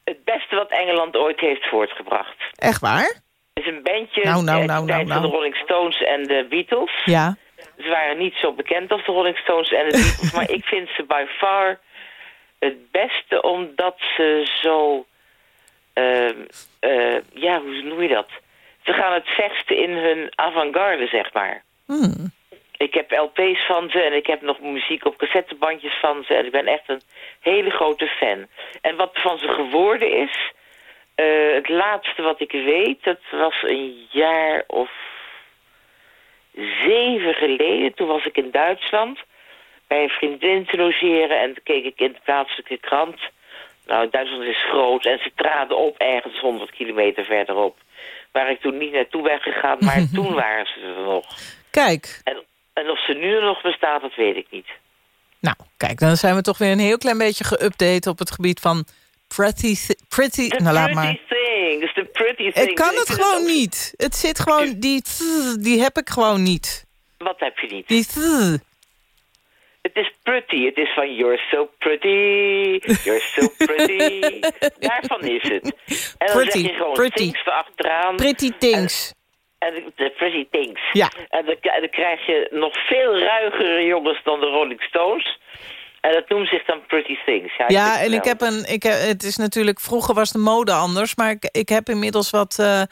Het beste wat Engeland ooit heeft voortgebracht. Echt waar? Het is een bandje Nou, nou, de nou, nou, van de. Rolling Stones en de Beatles. Ja. Ze waren niet zo bekend als de Rolling Stones en de Beatles, [laughs] maar ik vind ze by far het beste omdat ze zo, ehm, eh, ja, hoe noem je dat? Ze gaan het verste in hun avant-garde, zeg maar. Hmm. Ik heb LP's van ze en ik heb nog muziek op cassettebandjes van ze. En ik ben echt een hele grote fan. En wat van ze geworden is... eh, het laatste wat ik weet, dat was een jaar of zeven geleden. Toen was ik in Duitsland bij een vriendin te logeren. En toen keek ik in de plaatselijke krant. Nou, Duitsland is groot en ze traden op ergens 100 kilometer verderop. Waar ik toen niet naartoe ben gegaan, maar [laughs] toen waren ze er nog. Kijk. En, en of ze nu nog bestaat, dat weet ik niet. Nou, kijk, dan zijn we toch weer een heel klein beetje geüpdate... op het gebied van pretty... pretty The nou, laat pretty maar. things, the pretty things. Ik kan het gewoon ook- niet. Het zit gewoon... Die, tss, die heb ik gewoon niet. Wat heb je niet? Die. Het is pretty. Het is van you're so pretty, you're so pretty. [laughs] Daarvan is het. En dan Pretty, zeg je gewoon pretty. things erachteraan. Pretty things. En de, pretty things. Ja. En dan, dan krijg je nog veel ruigere jongens dan de Rolling Stones. En dat noemt zich dan pretty things. Ja, Ja, en ik heb een... Ik heb, het is natuurlijk... Vroeger was de mode anders, maar ik, ik heb inmiddels wat eh, eh,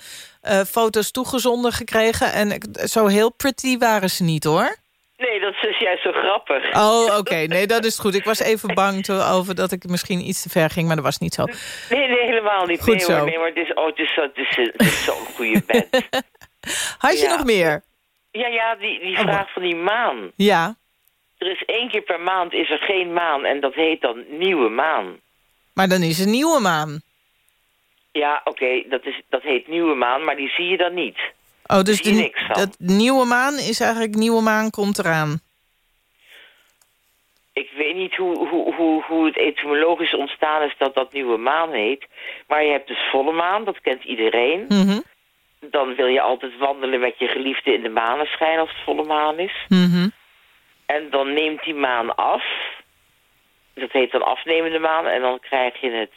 foto's toegezonden gekregen. En ik, zo heel pretty waren ze niet, hoor. Nee, dat is juist zo grappig. Oh, oké. [laughs] Nee, dat is goed. Ik was even bang te- over dat ik misschien iets te ver ging, maar dat was niet zo. Nee, nee, helemaal niet. Goed nee, zo. Hoor, nee, maar het is, oh, het is, het is, het is zo'n goede band. [laughs] [laughs] Had je Ja. nog meer? Ja, ja, die, die Oh. vraag van die maan. Ja. Er is één keer per maand is er geen maan en dat heet dan nieuwe maan. Maar dan is een nieuwe maan. Ja, oké, dat dat, dat heet nieuwe maan, maar die zie je dan niet. Oh, dus de, niks van. dat nieuwe maan is eigenlijk nieuwe maan komt eraan. Ik weet niet hoe, hoe, hoe, hoe het etymologisch ontstaan is dat dat nieuwe maan heet. Maar je hebt dus volle maan, dat kent iedereen. Mhm. Dan wil je altijd wandelen met je geliefde in de maneschijn als het volle maan is. Mhm. En dan neemt die maan af. Dat heet dan afnemende maan. En dan krijg je het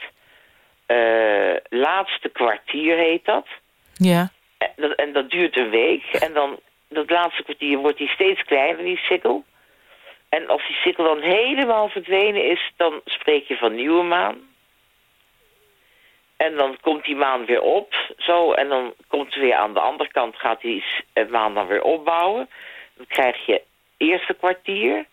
eh, laatste kwartier, heet dat. Ja. En dat, en dat duurt een week. En dan, dat laatste kwartier wordt die steeds kleiner, die sikkel. En als die sikkel dan helemaal verdwenen is, dan spreek je van nieuwe maan. En dan komt die maan weer op, zo. En dan komt ze weer aan de andere kant, gaat die eh, maan dan weer opbouwen. Dan krijg je eerste kwartier.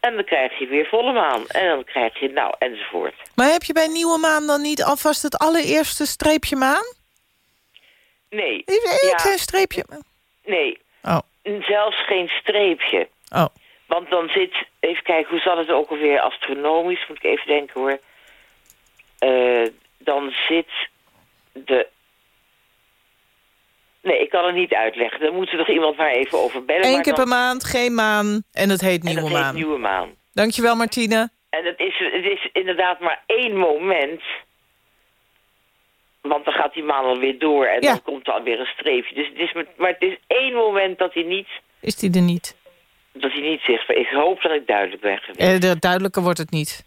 En dan krijg je weer volle maan. En dan krijg je, nou, enzovoort. Maar heb je bij nieuwe maan dan niet alvast het allereerste streepje maan? Nee. Een Ja. streepje. Nee. Oh. Zelfs geen streepje. Oh. Want dan zit, even kijken, hoe zat het ook alweer astronomisch? Moet ik even denken hoor. Eh, dan zit de... Nee, ik kan het niet uitleggen. Dan moet er nog iemand maar even over bellen. Eén keer per maand, geen maan. En het heet En nieuwe dat heet maan. nieuwe maan. Dankjewel, Martine. En het is, het is inderdaad maar één moment. Want dan gaat die maan alweer door en Ja. dan komt er alweer een streepje. Dus het is, maar het is één moment dat hij niet, Is die er niet? dat hij niet zichtbaar is. Ik hoop dat ik duidelijk ben geweest. Eh, de- duidelijker wordt het niet.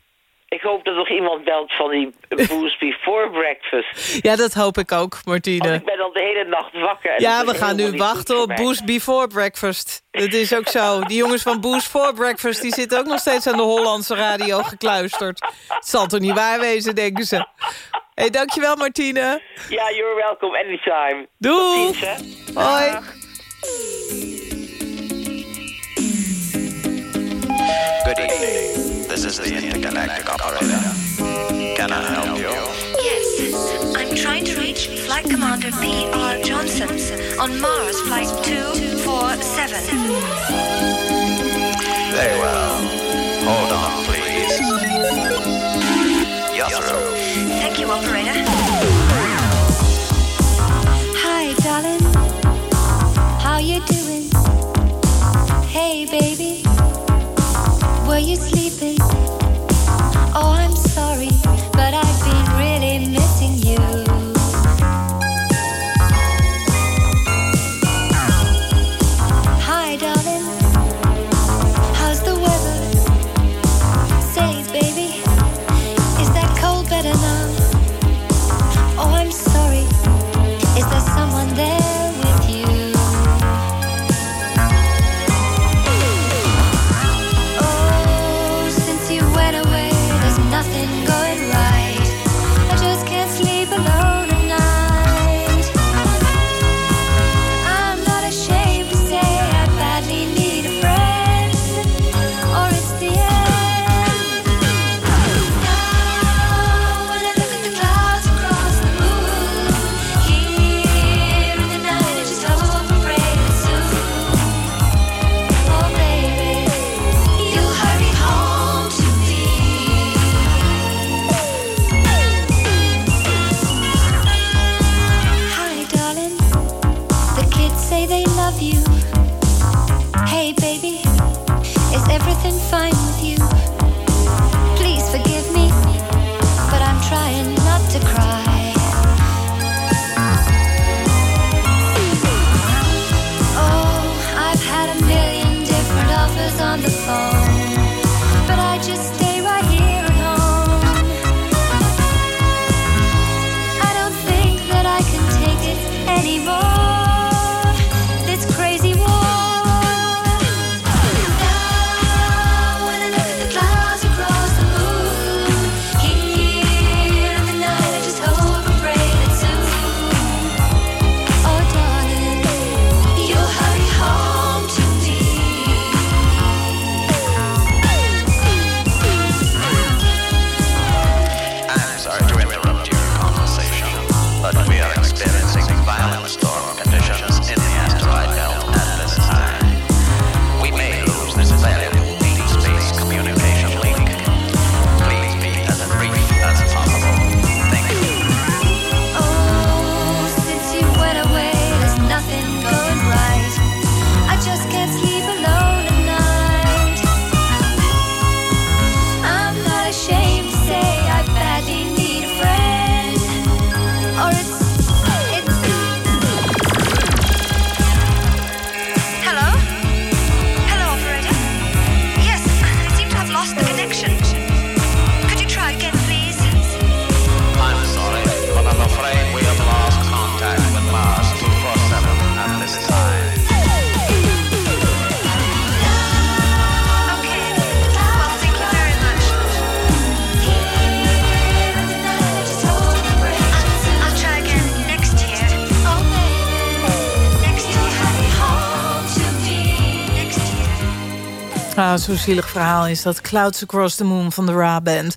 Ik hoop dat nog iemand belt van die booze before breakfast. [laughs] Ja, dat hoop ik ook, Want Martine. ik ben al de hele nacht wakker. en Ja, we gaan nu wachten op. Boost Before Breakfast. Dat is ook zo. Die jongens van Boost for Breakfast... die zitten ook nog steeds aan de Hollandse radio gekluisterd. Het zal toch niet waar wezen, denken ze. hey, dankjewel, Martine. Ja, you're welcome anytime. Doei. Hoi. Good evening. This is the intergalactic operator. Can I help you? Yes, I'm trying to reach Flight Commander P.R. Johnson on Mars Flight 247. Very well. Hold on, please. You're through. Thank you, operator. Hi, darling. How you doing? Hey, baby. Were you sleeping? Year. Ah, zo'n zielig verhaal is dat. Clouds Across the Moon van de Ra Band.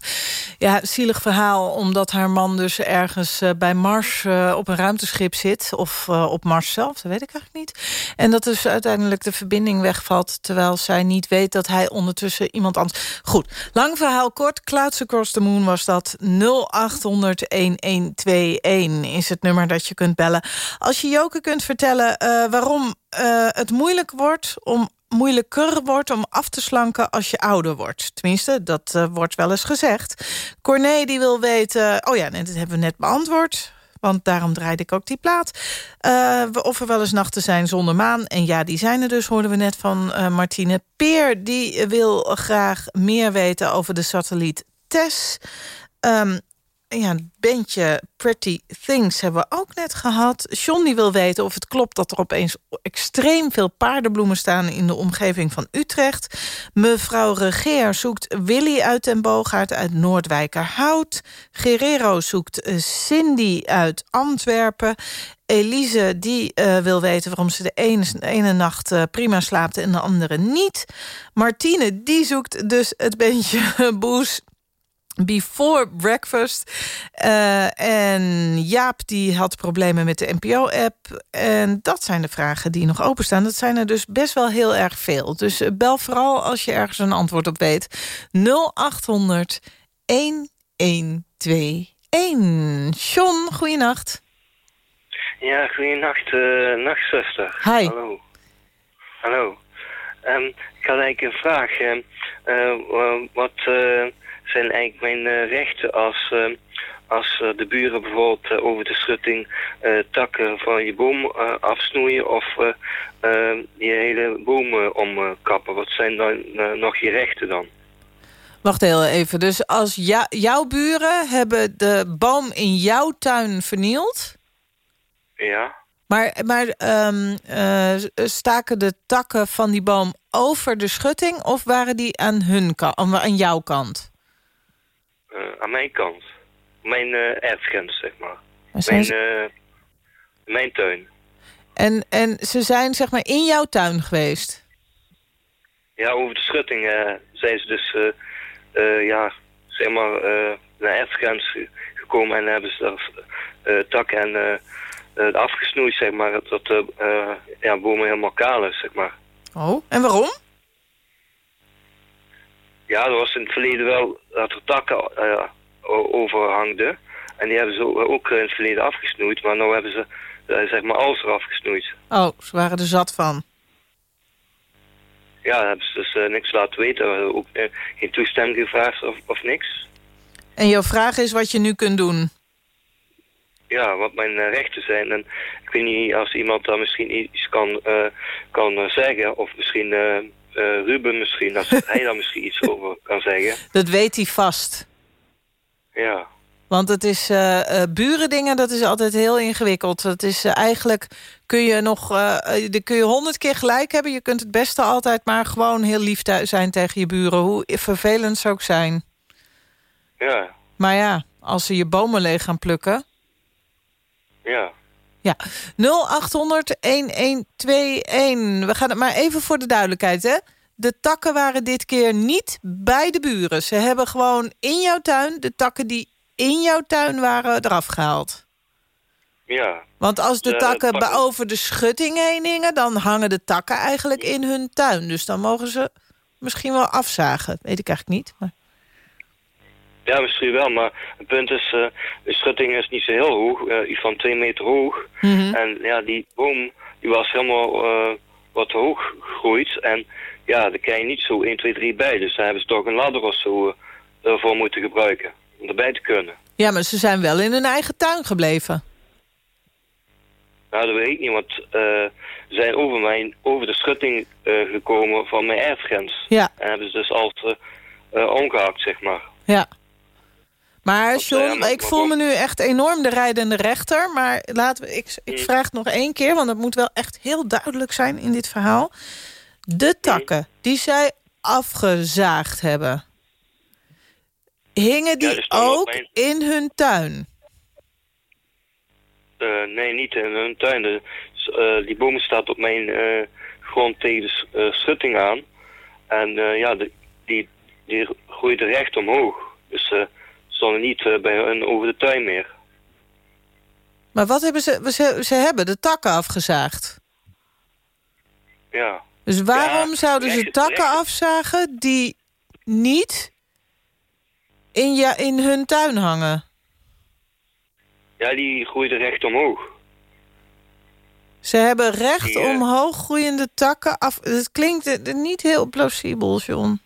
Ja, zielig verhaal omdat haar man dus ergens eh, bij Mars eh, op een ruimteschip zit. Of eh, op Mars zelf, dat weet ik eigenlijk niet. En dat dus uiteindelijk de verbinding wegvalt... terwijl zij niet weet dat hij ondertussen iemand anders... Goed, lang verhaal kort. Clouds Across the Moon was dat 0800-1121 is het nummer dat je kunt bellen. Als je Joke kunt vertellen waarom het moeilijk wordt... om moeilijker wordt om af te slanken als je ouder wordt. Tenminste, dat eh, wordt wel eens gezegd. Corné die wil weten... Oh ja, nee, dat hebben we net beantwoord. Want daarom draaide ik ook die plaat. Eh, of er wel eens nachten zijn zonder maan. En ja, die zijn er dus, hoorden we net van eh, Martine. Peer die wil graag meer weten over de satelliet TESS. Ehm, ja, het bandje Pretty Things hebben we ook net gehad. John die wil weten of het klopt dat er opeens extreem veel paardenbloemen staan... in de omgeving van Utrecht. Mevrouw Regeer zoekt Willy uit den Boogaard uit Noordwijkerhout. Guerrero zoekt eh, Cindy uit Antwerpen. Elise die eh, wil weten waarom ze de ene, ene nacht eh, prima slaapt en de andere niet. Martine die zoekt dus het bandje [laughs] Boes Before Breakfast. Eh, en Jaap die had problemen met de NPO-app. En dat zijn de vragen die nog openstaan. Dat zijn er dus best wel heel erg veel. Dus eh, bel vooral als je ergens een antwoord op weet. 0800 1121. John, goeienacht. Ja, goeienacht, uh, nachtzuster. Hi. Hallo. Hallo. Ehm, ik had eigenlijk een vraag. wat eh, zijn eigenlijk mijn eh, rechten als, ehm, als eh, de buren bijvoorbeeld eh, over de schutting eh, takken van je boom eh, afsnoeien of eh, je hele boom eh, omkappen? Wat zijn dan eh, nog je rechten dan? Wacht heel even. Dus als jou- jouw buren hebben de boom in jouw tuin vernield... Ja? Maar, maar ehm, eh, staken de takken van die boom over de schutting... of waren die aan, hun aan jouw kant? Eh, aan mijn kant. Mijn eh erfgrens, zeg maar. Mijn, eh, mijn tuin. En, en ze zijn zeg maar in jouw tuin geweest? Ja, over de schutting zijn ze dus, ja, zeg maar, naar erfgrens ge- gekomen en hebben ze daar takken en afgesnoeid, zeg maar, dat de eh, ja, bomen helemaal kaal is, zeg maar. Oh, en waarom? Ja, er was in het verleden wel dat er takken o- overhangden. En die hebben ze ook in het verleden afgesnoeid, maar nu hebben ze, eh, zeg maar, alles eraf gesnoeid. Oh, ze waren er zat van. ja, hebben ze dus eh, niks laten weten. Ook geen toestemming gevraagd of, of niks. En jouw vraag is wat je nu kunt doen. Ja, wat mijn rechten zijn. En ik weet niet als iemand daar misschien iets kan, kan zeggen. Of misschien eh, Ruben misschien, als [laughs] hij daar misschien iets over kan zeggen. Dat weet hij vast. Ja, Want het is eh, eh, burendingen, dat is altijd heel ingewikkeld. Dat is eigenlijk kun je nog, kun je honderd keer gelijk hebben. Je kunt het beste altijd maar gewoon heel lief zijn tegen je buren. Hoe vervelend ze ook zijn. ja, Maar ja, als ze je bomen leeg gaan plukken. ja. Ja, 0800-1121. We gaan het maar even voor de duidelijkheid, hè. De takken waren dit keer niet bij de buren. Ze hebben gewoon in jouw tuin de takken die in jouw tuin waren eraf gehaald. Ja. Want als de takken takken- over de schutting heen hingen... dan hangen de takken eigenlijk in hun tuin. Dus dan mogen ze misschien wel afzagen. Weet ik eigenlijk niet. Maar... Ja, misschien wel, maar het punt is, eh, de schutting is niet zo heel hoog, eh, iets van twee meter hoog. Mhm. En ja, die boom die was helemaal eh, wat hoog gegroeid. En ja, daar kan je niet zo 1, 2, 3 bij. Dus daar hebben ze toch een ladder of zo ervoor moeten gebruiken, om erbij te kunnen. Ja, maar ze zijn wel in hun eigen tuin gebleven. Nou, dat weet ik niet, want ze zijn over, mijn, over de schutting gekomen van mijn erfgrens. Ja. En hebben ze dus als eh, omgehakt, zeg maar. Ja. Maar John, maar- ik voel me nu echt enorm de rijdende rechter. Maar laten we, ik, ik vraag het nog één keer, want het moet wel echt heel duidelijk zijn in dit verhaal. De takken die zij afgezaagd hebben, hingen die dus ook in hun tuin? Eh, nee, niet in hun tuin. De, eh, die boom staat op mijn eh, grond tegen de eh, schutting aan. En eh, ja, de, die, die groeide recht omhoog. Dus stonden niet eh, bij hun over de tuin meer. Maar wat hebben ze, ze, ze hebben de takken afgezaagd. Ja. Dus waarom Ja, zouden ze takken recht- afzagen die niet in, ja, in hun tuin hangen? Ja, die groeide recht omhoog. Ze hebben recht Die, eh, omhoog groeiende takken af. Het klinkt eh, niet heel plausibel, John.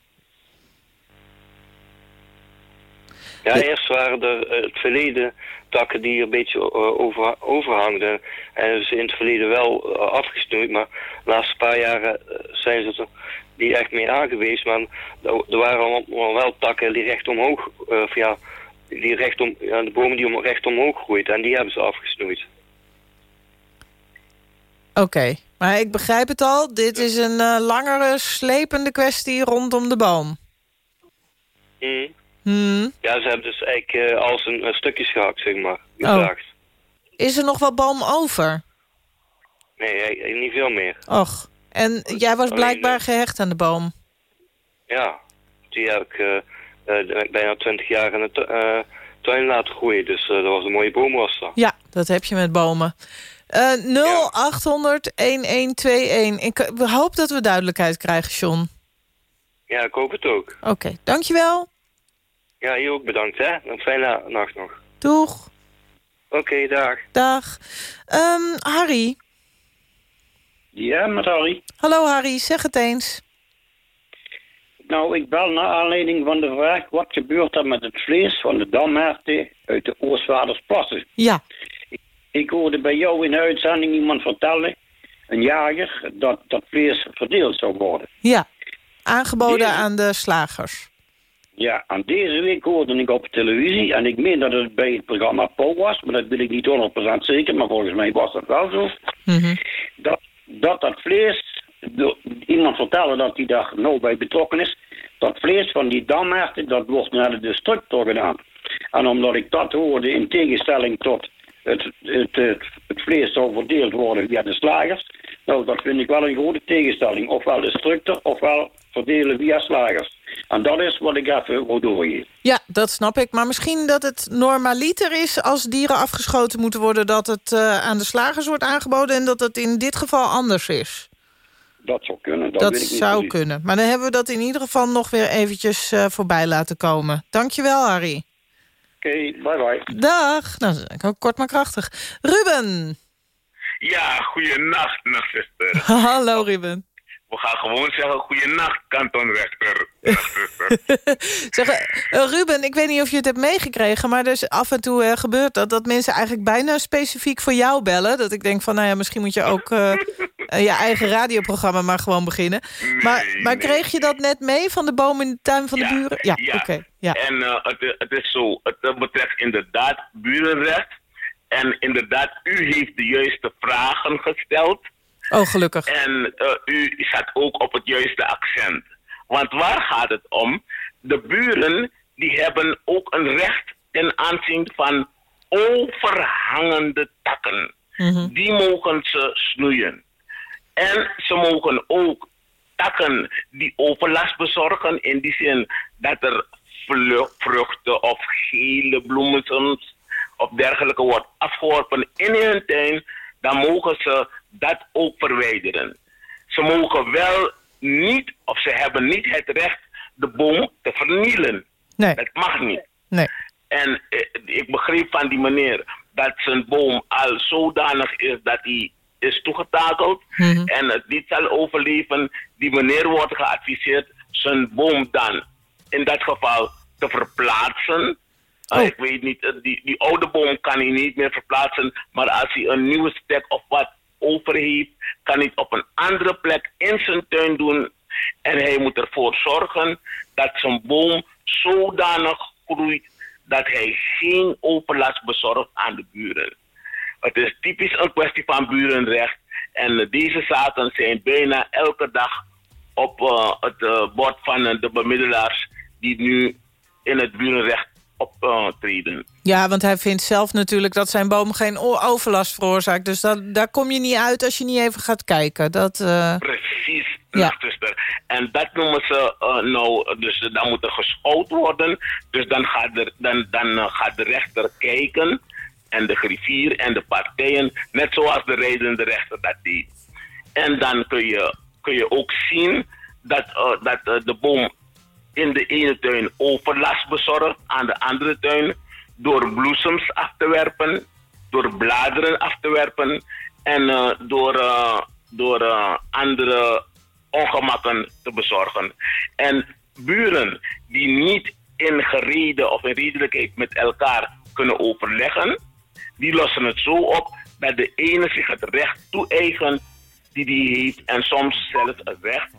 Ja, eerst waren er eh, het verleden takken die een beetje eh, over, overhangden. En ze in het verleden wel eh, afgesnoeid, maar de laatste paar jaren zijn ze er niet echt mee aangewezen. Maar er, waren allemaal wel takken die recht omhoog, of ja, die recht om, ja, de bomen die om, recht omhoog groeien. En die hebben ze afgesnoeid. Oké, maar ik begrijp het al. Dit is een langere, slepende kwestie rondom de boom. Hm. Hmm. Ja, ze hebben dus eigenlijk eh, als een, een stukjes gehakt, zeg maar, Oh. Is er nog wel boom over? Nee, niet veel meer. Och, en jij was blijkbaar eh, gehecht aan de boom. Ja, die heb ik eh, eh, bijna twintig jaar in de eh, tuin laten groeien. Dus eh, dat was een mooie boom was dat. Ja, dat heb je met bomen. Eh 0800 1121. Ik eh, hoop dat we duidelijkheid krijgen, John. Ja, ik hoop het ook. Oké, dankjewel. Ja, je ook bedankt hè. Een fijne nacht nog. Doeg. Oké, dag. Dag. Ehm, Harry. Ja, met Harry. Hallo Harry, zeg het eens. Nou, ik bel naar aanleiding van de vraag... wat gebeurt er met het vlees van de damherten uit de Oostvaardersplassen? Ja. Ik hoorde bij jou in de uitzending iemand vertellen... een jager, dat dat vlees verdeeld zou worden. Ja, aangeboden Deze- aan de slagers. Ja, en deze week hoorde ik op televisie... en ik meen dat het bij het programma Po was... maar dat ben ik niet 100% zeker... maar volgens mij was dat wel zo... dat dat, dat vlees... Iemand vertelde dat hij daar nou bij betrokken is... dat vlees van die damherten... dat wordt naar de destructor gedaan. En omdat ik dat hoorde in tegenstelling tot... Het, het, het, het vlees zou verdeeld worden via de slagers... nou, dat vind ik wel een grote tegenstelling. Ofwel destructor, ofwel verdelen via slagers. En dat is wat ik even wil doorgeven. Ja, dat snap ik. Maar misschien dat het normaliter is als dieren afgeschoten moeten worden... dat het eh, aan de slagers wordt aangeboden en dat het in dit geval anders is. Dat zou kunnen. Dat, Dat, weet ik niet zou precies. kunnen. Maar dan hebben we dat in ieder geval nog weer eventjes eh, voorbij laten komen. Dankjewel, Harry. Oké, bye bye. Dag. Nou, dat is ook kort maar krachtig. Ruben. Ja, goeienacht, nachtzuster. [laughs] Hallo, Ruben. We gaan gewoon zeggen goeienacht, kantonrechter. [laughs] Zeg, eh, Ruben, ik weet niet of je het hebt meegekregen... maar dus af en toe eh, gebeurt dat dat mensen eigenlijk bijna specifiek voor jou bellen. Dat ik denk van, nou ja, misschien moet je ook eh, [laughs] eh, je eigen radioprogramma maar gewoon beginnen. maar maar kreeg je dat net mee van de boom in de tuin van de buren? Ja, oké. ja. En eh, het, het is zo, het eh, betreft inderdaad burenrecht. En inderdaad, u heeft de juiste vragen gesteld. Oh, gelukkig. En eh, u zat ook op het juiste accent. Want waar gaat het om? De buren die hebben ook een recht ten aanzien van overhangende takken. Die mogen ze snoeien. En ze mogen ook takken die overlast bezorgen in die zin dat er vruchten of gele bloemesems of dergelijke wordt afgeworpen in hun tuin, dan mogen ze dat ook verwijderen. Ze mogen wel niet, of ze hebben niet het recht de boom te vernielen. Nee. Dat mag niet. Nee. En eh, ik begreep van die meneer dat zijn boom al zodanig is dat hij is toegetakeld en het niet zal overleven. Die meneer wordt geadviseerd zijn boom dan in dat geval te verplaatsen. Uh, Ik weet niet, eh, die, die oude boom kan hij niet meer verplaatsen, maar als hij een nieuwe stek of wat over heeft, kan hij het op een andere plek in zijn tuin doen. En hij moet ervoor zorgen dat zijn boom zodanig groeit dat hij geen overlast bezorgt aan de buren. Het is typisch een kwestie van burenrecht. En deze zaken zijn bijna elke dag op eh, het eh, bord van de bemiddelaars die nu in het burenrecht optreden. Ja, want hij vindt zelf natuurlijk dat zijn boom geen overlast veroorzaakt. Dus dat, daar kom je niet uit als je niet even gaat kijken. Dat, eh, Precies, Ja. En dat noemen ze eh, nou, dus dan moet er geschout worden. Dus dan gaat, er, dan, dan eh, gaat de rechter kijken en de griffier en de partijen, net zoals de rijdende rechter dat deed. En dan kun je, kun je ook zien dat, eh, dat eh, de boom in de ene tuin overlast bezorgt aan de andere tuin door bloesems af te werpen, door bladeren af te werpen en eh, door, eh, door eh, andere ongemakken te bezorgen. En buren die niet in gereden of in redelijkheid met elkaar kunnen overleggen, die lossen het zo op dat de ene zich het recht toe-eigent die die heeft en soms zelfs het recht